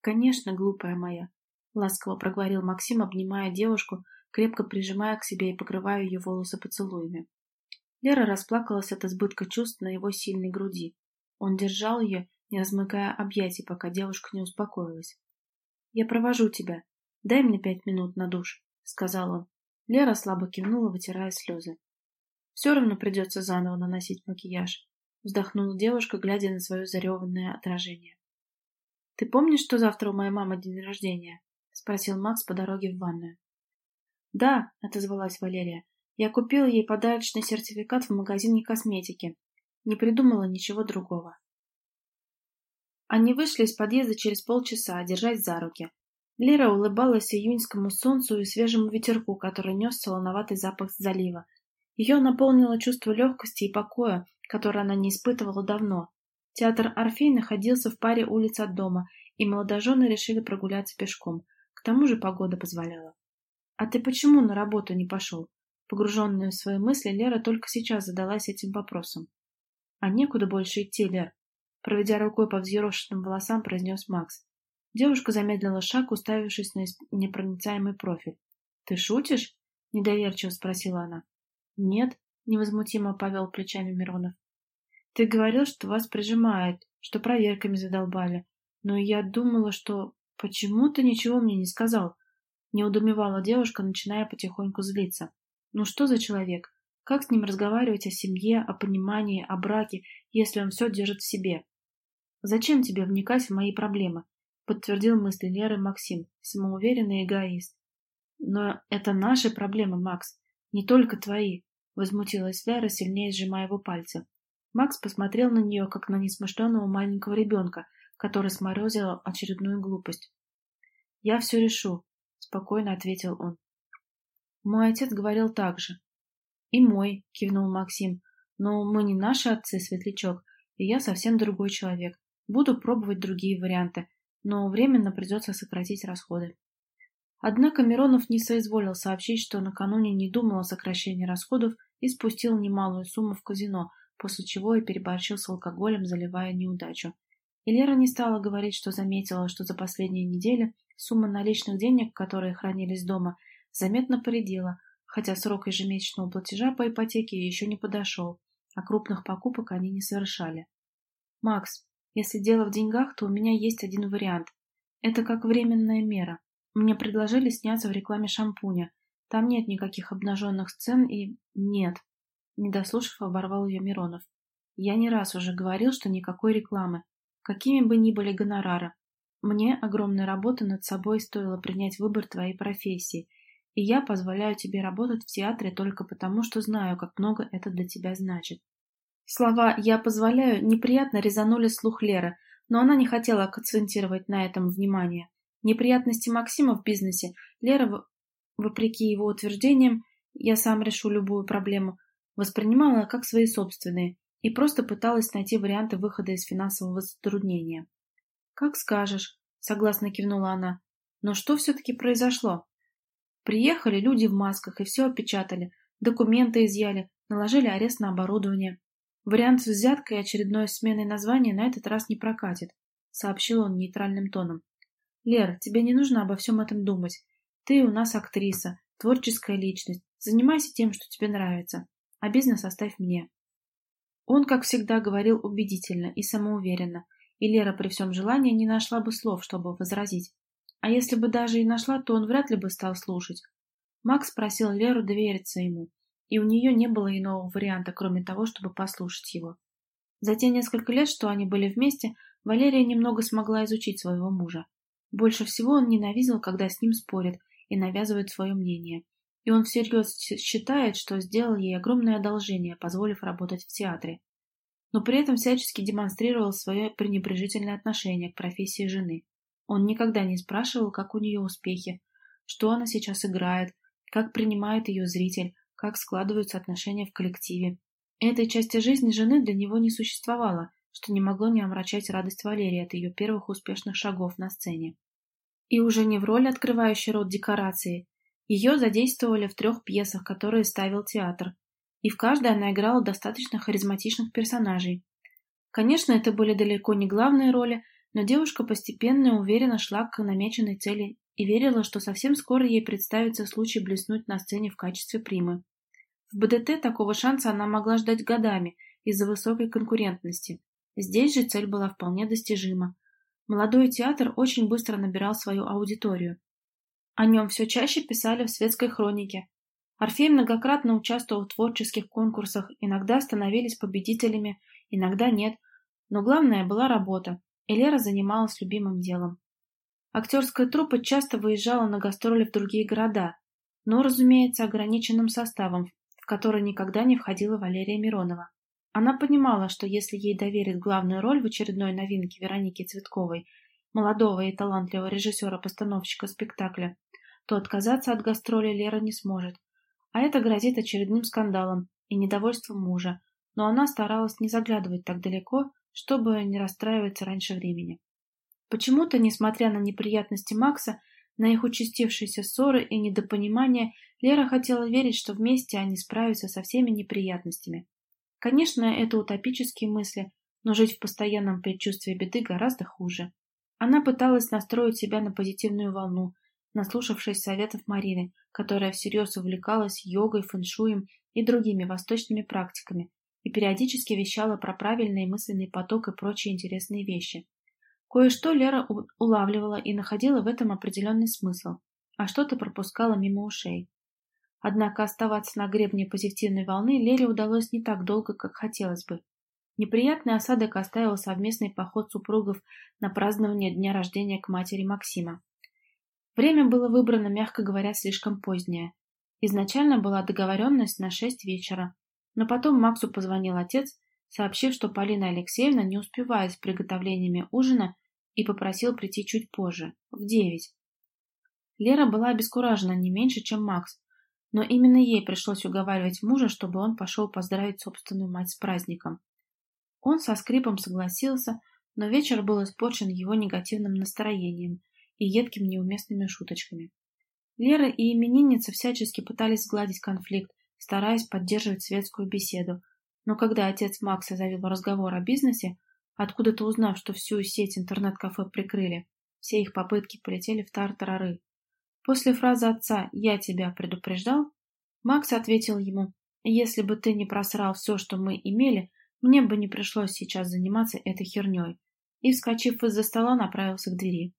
«Конечно, глупая моя», — ласково проговорил Максим, обнимая девушку, крепко прижимая к себе и покрывая ее волосы поцелуями. Лера расплакалась от избытка чувств на его сильной груди. Он держал ее, не размыкая объятий, пока девушка не успокоилась. «Я провожу тебя. Дай мне пять минут на душ», — сказал он. Лера слабо кивнула, вытирая слезы. «Все равно придется заново наносить макияж. Вздохнула девушка, глядя на свое зареванное отражение. «Ты помнишь, что завтра у моей мамы день рождения?» — спросил Макс по дороге в ванную. «Да», — отозвалась Валерия. «Я купила ей подарочный сертификат в магазине косметики. Не придумала ничего другого». Они вышли из подъезда через полчаса, держась за руки. Лера улыбалась июньскому солнцу и свежему ветерку, который нес солоноватый запах с залива. Ее наполнило чувство легкости и покоя, которое она не испытывала давно. Театр «Орфей» находился в паре улиц от дома, и молодожены решили прогуляться пешком. К тому же погода позволяла. «А ты почему на работу не пошел?» Погруженная в свои мысли, Лера только сейчас задалась этим вопросом. «А некуда больше идти, Лер», проведя рукой по взъерошенным волосам, произнес Макс. Девушка замедлила шаг, уставившись на непроницаемый профиль. «Ты шутишь?» — недоверчиво спросила она. «Нет», — невозмутимо повел плечами Миронов. Ты говорил, что вас прижимает, что проверками задолбали. Но я думала, что... Почему ты ничего мне не сказал? Неудумевала девушка, начиная потихоньку злиться. Ну что за человек? Как с ним разговаривать о семье, о понимании, о браке, если он все держит в себе? Зачем тебе вникать в мои проблемы? Подтвердил мысли Леры Максим, самоуверенный эгоист. Но это наши проблемы, Макс, не только твои, возмутилась Лера, сильнее сжимая его пальцы. Макс посмотрел на нее, как на несмышленного маленького ребенка, который сморозил очередную глупость. «Я все решу», — спокойно ответил он. «Мой отец говорил так же». «И мой», — кивнул Максим. «Но мы не наши отцы, Светлячок, и я совсем другой человек. Буду пробовать другие варианты, но временно придется сократить расходы». Однако Миронов не соизволил сообщить, что накануне не думал о сокращении расходов и спустил немалую сумму в казино — после чего и переборщил с алкоголем, заливая неудачу. И Лера не стала говорить, что заметила, что за последние недели сумма наличных денег, которые хранились дома, заметно поредела, хотя срок ежемесячного платежа по ипотеке еще не подошел, а крупных покупок они не совершали. «Макс, если дело в деньгах, то у меня есть один вариант. Это как временная мера. Мне предложили сняться в рекламе шампуня. Там нет никаких обнаженных сцен и... Нет, не дослушав, оборвал ее Миронов. Я не раз уже говорил, что никакой рекламы. Какими бы ни были гонорары. Мне огромная работа над собой стоило принять выбор твоей профессии, и я позволяю тебе работать в театре только потому, что знаю, как много это для тебя значит. Слова «я позволяю» неприятно резанули слух Леры, но она не хотела акцентировать на этом внимание. Неприятности Максима в бизнесе Лера, вопреки его утверждениям, я сам решу любую проблему, воспринимала как свои собственные и просто пыталась найти варианты выхода из финансового затруднения. «Как скажешь», — согласно кивнула она. «Но что все-таки произошло?» Приехали люди в масках и все опечатали, документы изъяли, наложили арест на оборудование. Вариант с взяткой и очередной сменой названия на этот раз не прокатит, сообщил он нейтральным тоном. Лер, тебе не нужно обо всем этом думать. Ты у нас актриса, творческая личность. Занимайся тем, что тебе нравится а бизнес оставь мне. Он, как всегда, говорил убедительно и самоуверенно, и Лера при всем желании не нашла бы слов, чтобы возразить. А если бы даже и нашла, то он вряд ли бы стал слушать. Макс просил Леру довериться ему, и у нее не было иного варианта, кроме того, чтобы послушать его. За те несколько лет, что они были вместе, Валерия немного смогла изучить своего мужа. Больше всего он ненавидел, когда с ним спорят и навязывают свое мнение. И он всерьез считает, что сделал ей огромное одолжение, позволив работать в театре. Но при этом всячески демонстрировал свое пренебрежительное отношение к профессии жены. Он никогда не спрашивал, как у нее успехи, что она сейчас играет, как принимает ее зритель, как складываются отношения в коллективе. Этой части жизни жены для него не существовало, что не могло не омрачать радость Валерии от ее первых успешных шагов на сцене. И уже не в роли открывающей рот декорации. Ее задействовали в трех пьесах, которые ставил театр. И в каждой она играла достаточно харизматичных персонажей. Конечно, это были далеко не главные роли, но девушка постепенно и уверенно шла к намеченной цели и верила, что совсем скоро ей представится случай блеснуть на сцене в качестве примы. В БДТ такого шанса она могла ждать годами из-за высокой конкурентности. Здесь же цель была вполне достижима. Молодой театр очень быстро набирал свою аудиторию. О нем все чаще писали в светской хронике. Орфей многократно участвовал в творческих конкурсах, иногда становились победителями, иногда нет, но главное была работа, и Лера занималась любимым делом. Актерская труппа часто выезжала на гастроли в другие города, но, разумеется, ограниченным составом, в который никогда не входила Валерия Миронова. Она понимала, что если ей доверят главную роль в очередной новинке Вероники Цветковой, молодого и талантливого режиссера-постановщика спектакля, то отказаться от гастроли Лера не сможет. А это грозит очередным скандалом и недовольством мужа, но она старалась не заглядывать так далеко, чтобы не расстраиваться раньше времени. Почему-то, несмотря на неприятности Макса, на их участившиеся ссоры и недопонимания, Лера хотела верить, что вместе они справятся со всеми неприятностями. Конечно, это утопические мысли, но жить в постоянном предчувствии беды гораздо хуже. Она пыталась настроить себя на позитивную волну, наслушавшись советов Марины, которая всерьез увлекалась йогой, фэншуем и другими восточными практиками, и периодически вещала про правильный мысленный поток и прочие интересные вещи. Кое-что Лера улавливала и находила в этом определенный смысл, а что-то пропускала мимо ушей. Однако оставаться на гребне позитивной волны Лере удалось не так долго, как хотелось бы. Неприятный осадок оставил совместный поход супругов на празднование дня рождения к матери Максима. Время было выбрано, мягко говоря, слишком позднее. Изначально была договоренность на шесть вечера, но потом Максу позвонил отец, сообщив, что Полина Алексеевна не успевает с приготовлениями ужина и попросил прийти чуть позже, в девять. Лера была обескуражена не меньше, чем Макс, но именно ей пришлось уговаривать мужа, чтобы он пошел поздравить собственную мать с праздником. Он со скрипом согласился, но вечер был испорчен его негативным настроением и едкими неуместными шуточками. Лера и именинница всячески пытались сгладить конфликт, стараясь поддерживать светскую беседу, но когда отец Макса завел разговор о бизнесе, откуда-то узнав, что всю сеть интернет-кафе прикрыли, все их попытки полетели в тартарары. После фразы отца «я тебя предупреждал», Макс ответил ему «если бы ты не просрал все, что мы имели, мне бы не пришлось сейчас заниматься этой херней», и, вскочив из-за стола, направился к двери.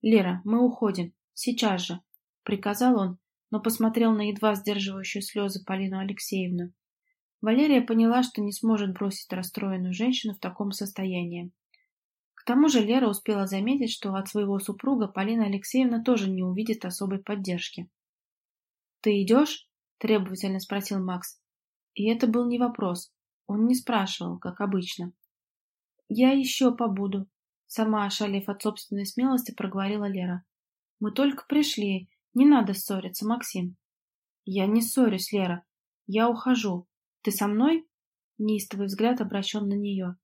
«Лера, мы уходим. Сейчас же», — приказал он, но посмотрел на едва сдерживающую слезы Полину Алексеевну. Валерия поняла, что не сможет бросить расстроенную женщину в таком состоянии. К тому же Лера успела заметить, что от своего супруга Полина Алексеевна тоже не увидит особой поддержки. «Ты идешь?» – требовательно спросил Макс. И это был не вопрос. Он не спрашивал, как обычно. «Я еще побуду», – сама ошалев от собственной смелости, проговорила Лера. «Мы только пришли. Не надо ссориться, Максим». «Я не ссорюсь, Лера. Я ухожу. Ты со мной?» Неистовый взгляд обращен на нее.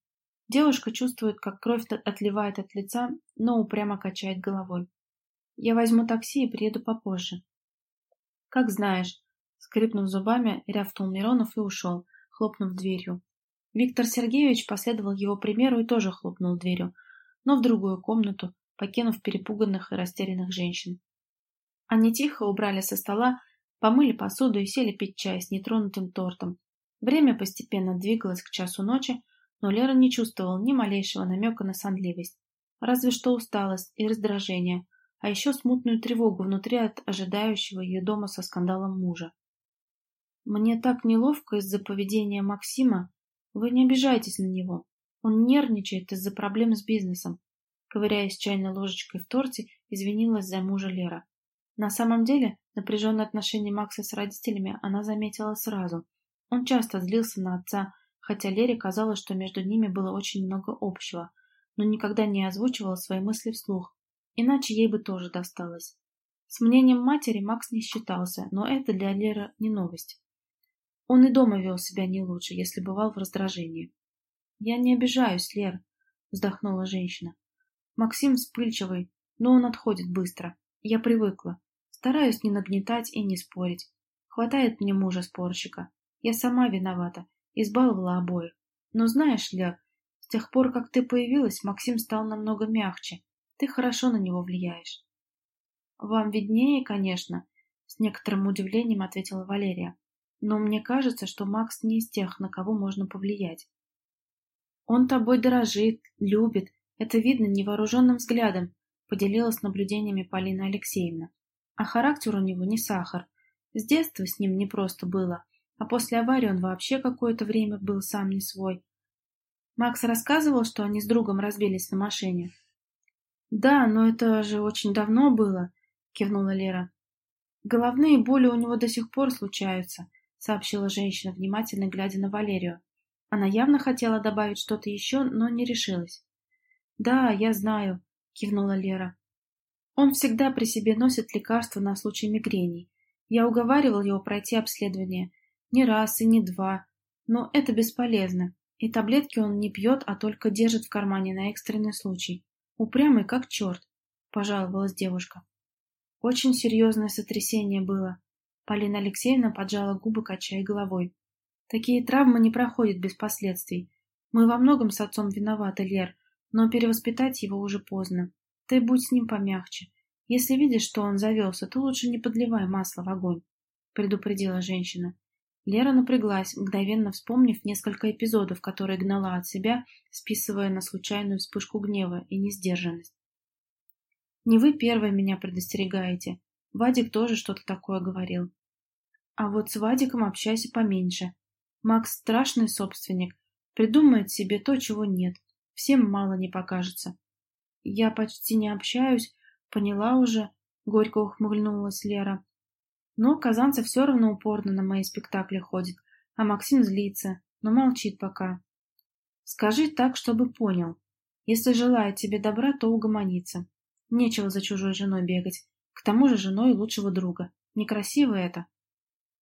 Девушка чувствует, как кровь отливает от лица, но упрямо качает головой. Я возьму такси и приеду попозже. Как знаешь, скрипнув зубами, рявкнул Миронов и ушел, хлопнув дверью. Виктор Сергеевич последовал его примеру и тоже хлопнул дверью, но в другую комнату, покинув перепуганных и растерянных женщин. Они тихо убрали со стола, помыли посуду и сели пить чай с нетронутым тортом. Время постепенно двигалось к часу ночи, но Лера не чувствовала ни малейшего намека на сонливость, разве что усталость и раздражение, а еще смутную тревогу внутри от ожидающего ее дома со скандалом мужа. «Мне так неловко из-за поведения Максима. Вы не обижайтесь на него. Он нервничает из-за проблем с бизнесом. Ковыряясь чайной ложечкой в торте, извинилась за мужа Лера. На самом деле, напряженные отношения Макса с родителями она заметила сразу. Он часто злился на отца, хотя Лере казалось, что между ними было очень много общего, но никогда не озвучивала свои мысли вслух, иначе ей бы тоже досталось. С мнением матери Макс не считался, но это для Леры не новость. Он и дома вел себя не лучше, если бывал в раздражении. «Я не обижаюсь, Лер», — вздохнула женщина. «Максим вспыльчивый, но он отходит быстро. Я привыкла. Стараюсь не нагнетать и не спорить. Хватает мне мужа-спорщика. Я сама виновата, избаловала обоих. Но знаешь, Лер, с тех пор, как ты появилась, Максим стал намного мягче. Ты хорошо на него влияешь». «Вам виднее, конечно», — с некоторым удивлением ответила Валерия. «Но мне кажется, что Макс не из тех, на кого можно повлиять. Он тобой дорожит, любит, это видно невооруженным взглядом, поделилась наблюдениями Полина Алексеевна. А характер у него не сахар. С детства с ним не просто было, а после аварии он вообще какое-то время был сам не свой. Макс рассказывал, что они с другом разбились на машине. «Да, но это же очень давно было», — кивнула Лера. «Головные боли у него до сих пор случаются», — сообщила женщина, внимательно глядя на Валерию. Она явно хотела добавить что-то еще, но не решилась. «Да, я знаю», — кивнула Лера. «Он всегда при себе носит лекарства на случай мигрений. Я уговаривал его пройти обследование. Не раз и не два. Но это бесполезно. И таблетки он не пьет, а только держит в кармане на экстренный случай. Упрямый как черт», — пожаловалась девушка. Очень серьезное сотрясение было. Полина Алексеевна поджала губы, качая головой. Такие травмы не проходят без последствий. Мы во многом с отцом виноваты, Лер, но перевоспитать его уже поздно. Ты будь с ним помягче. Если видишь, что он завелся, то лучше не подливай масло в огонь, — предупредила женщина. Лера напряглась, мгновенно вспомнив несколько эпизодов, которые гнала от себя, списывая на случайную вспышку гнева и несдержанность. «Не вы первые меня предостерегаете. Вадик тоже что-то такое говорил. А вот с Вадиком общайся поменьше. Макс страшный собственник, придумает себе то, чего нет. Всем мало не покажется. Я почти не общаюсь, поняла уже, горько ухмыльнулась Лера. Но Казанцев все равно упорно на мои спектакли ходит, а Максим злится, но молчит пока. Скажи так, чтобы понял. Если желает тебе добра, то угомонится. Нечего за чужой женой бегать. К тому же женой лучшего друга. Некрасиво это.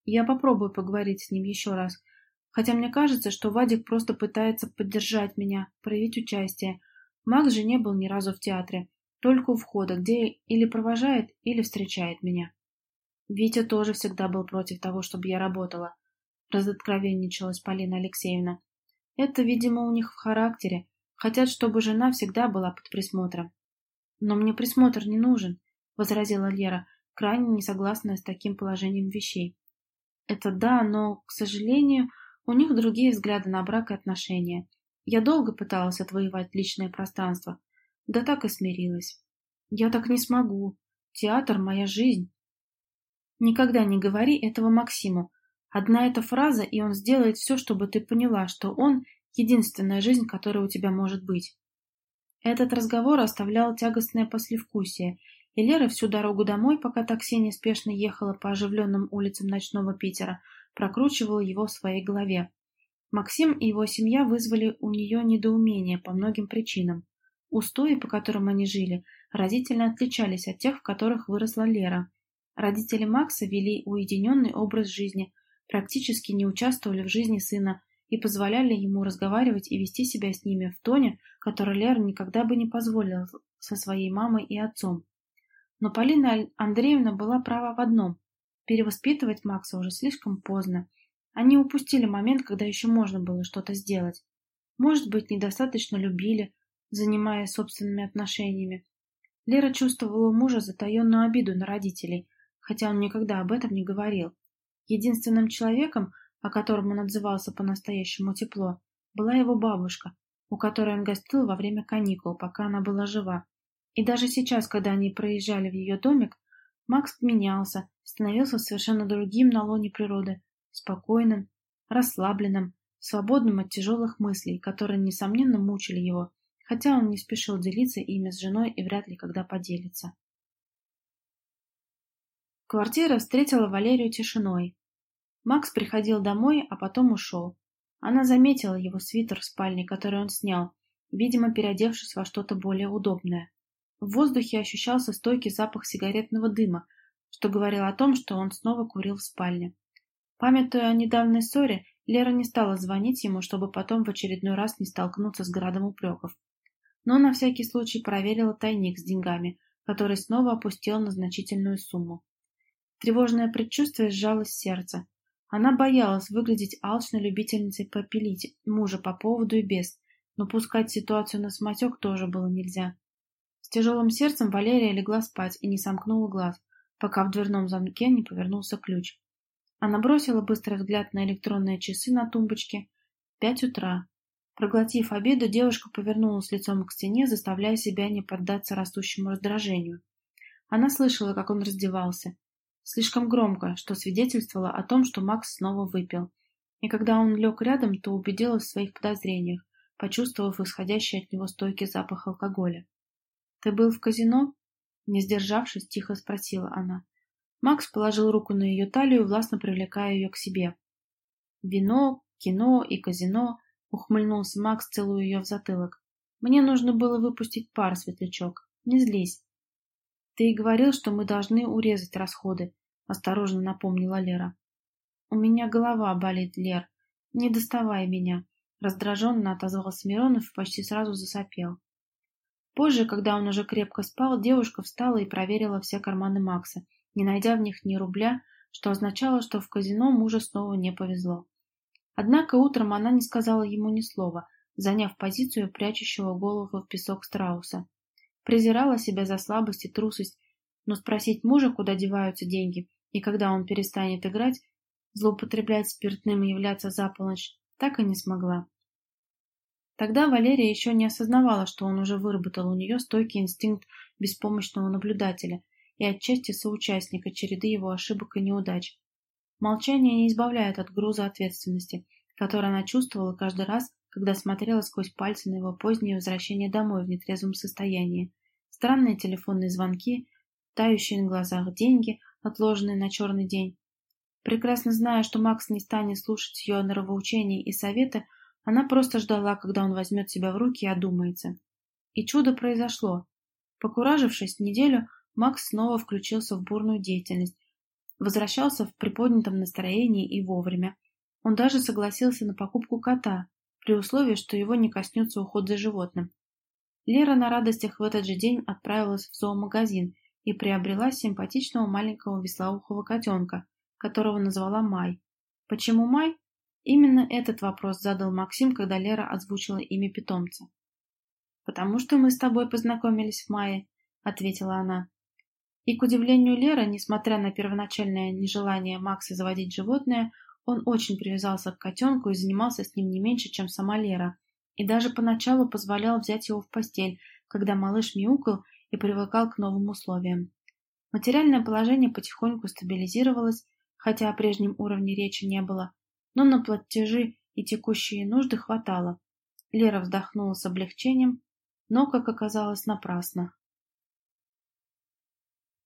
Я попробую поговорить с ним еще раз, Хотя мне кажется, что Вадик просто пытается поддержать меня, проявить участие. Макс же не был ни разу в театре, только у входа, где или провожает, или встречает меня. Витя тоже всегда был против того, чтобы я работала, разоткровенничалась Полина Алексеевна. Это, видимо, у них в характере. Хотят, чтобы жена всегда была под присмотром. Но мне присмотр не нужен, возразила Лера, крайне не согласная с таким положением вещей. Это да, но, к сожалению, у них другие взгляды на брак и отношения. Я долго пыталась отвоевать личное пространство, да так и смирилась. Я так не смогу. Театр — моя жизнь. Никогда не говори этого Максиму. Одна эта фраза, и он сделает все, чтобы ты поняла, что он — единственная жизнь, которая у тебя может быть. Этот разговор оставлял тягостное послевкусие, и Лера всю дорогу домой, пока такси неспешно ехала по оживленным улицам ночного Питера, прокручивала его в своей голове. Максим и его семья вызвали у нее недоумение по многим причинам. Устои, по которым они жили, разительно отличались от тех, в которых выросла Лера. Родители Макса вели уединенный образ жизни, практически не участвовали в жизни сына и позволяли ему разговаривать и вести себя с ними в тоне, который Лера никогда бы не позволила со своей мамой и отцом. Но Полина Андреевна была права в одном. Перевоспитывать Макса уже слишком поздно. Они упустили момент, когда еще можно было что-то сделать. Может быть, недостаточно любили, занимаясь собственными отношениями. Лера чувствовала у мужа затаенную обиду на родителей, хотя он никогда об этом не говорил. Единственным человеком, о котором он отзывался по-настоящему тепло, была его бабушка, у которой он гостил во время каникул, пока она была жива. И даже сейчас, когда они проезжали в ее домик, Макс менялся, становился совершенно другим на лоне природы, спокойным, расслабленным, свободным от тяжелых мыслей, которые, несомненно, мучили его, хотя он не спешил делиться ими с женой и вряд ли когда поделится. Квартира встретила Валерию тишиной. Макс приходил домой, а потом ушел. Она заметила его свитер в спальне, который он снял, видимо, переодевшись во что-то более удобное. В воздухе ощущался стойкий запах сигаретного дыма, что говорил о том, что он снова курил в спальне. Памятуя о недавней ссоре, Лера не стала звонить ему, чтобы потом в очередной раз не столкнуться с градом упреков. Но на всякий случай проверила тайник с деньгами, который снова опустил на значительную сумму. Тревожное предчувствие сжалось сердце. Она боялась выглядеть алчной любительницей попилить мужа по поводу и без, но пускать ситуацию на самотек тоже было нельзя. С тяжелым сердцем Валерия легла спать и не сомкнула глаз, пока в дверном замке не повернулся ключ. Она бросила быстрый взгляд на электронные часы на тумбочке. Пять утра. Проглотив обеду, девушка повернулась лицом к стене, заставляя себя не поддаться растущему раздражению. Она слышала, как он раздевался. Слишком громко, что свидетельствовало о том, что Макс снова выпил. И когда он лег рядом, то убедилась в своих подозрениях, почувствовав исходящий от него стойкий запах алкоголя. «Ты был в казино?» Не сдержавшись, тихо спросила она. Макс положил руку на ее талию, властно привлекая ее к себе. «Вино, кино и казино», — ухмыльнулся Макс, целуя ее в затылок. «Мне нужно было выпустить пар, светлячок. Не злись. «Ты и говорил, что мы должны урезать расходы», — осторожно напомнила Лера. «У меня голова болит, Лер. Не доставай меня», — раздраженно отозвался Миронов и почти сразу засопел. Позже, когда он уже крепко спал, девушка встала и проверила все карманы Макса, не найдя в них ни рубля, что означало, что в казино мужа снова не повезло. Однако утром она не сказала ему ни слова, заняв позицию прячущего голову в песок страуса презирала себя за слабость и трусость, но спросить мужа, куда деваются деньги, и когда он перестанет играть, злоупотреблять спиртным и являться за полночь, так и не смогла. Тогда Валерия еще не осознавала, что он уже выработал у нее стойкий инстинкт беспомощного наблюдателя и отчасти соучастника череды его ошибок и неудач. Молчание не избавляет от груза ответственности, который она чувствовала каждый раз, когда смотрела сквозь пальцы на его позднее возвращение домой в нетрезвом состоянии. Странные телефонные звонки, тающие на глазах деньги, отложенные на черный день. Прекрасно зная, что Макс не станет слушать ее нравоучения и советы, она просто ждала, когда он возьмет себя в руки и одумается. И чудо произошло. Покуражившись неделю, Макс снова включился в бурную деятельность, возвращался в приподнятом настроении и вовремя. Он даже согласился на покупку кота, при условии, что его не коснется уход за животным. Лера на радостях в этот же день отправилась в зоомагазин и приобрела симпатичного маленького веслоухого котенка, которого назвала Май. Почему Май? Именно этот вопрос задал Максим, когда Лера озвучила имя питомца. «Потому что мы с тобой познакомились в мае», — ответила она. И, к удивлению Леры, несмотря на первоначальное нежелание Макса заводить животное, он очень привязался к котенку и занимался с ним не меньше, чем сама Лера, и даже поначалу позволял взять его в постель, когда малыш мяукал и привыкал к новым условиям. Материальное положение потихоньку стабилизировалось, хотя о прежнем уровне речи не было, но на платежи и текущие нужды хватало. Лера вздохнула с облегчением, но, как оказалось, напрасно.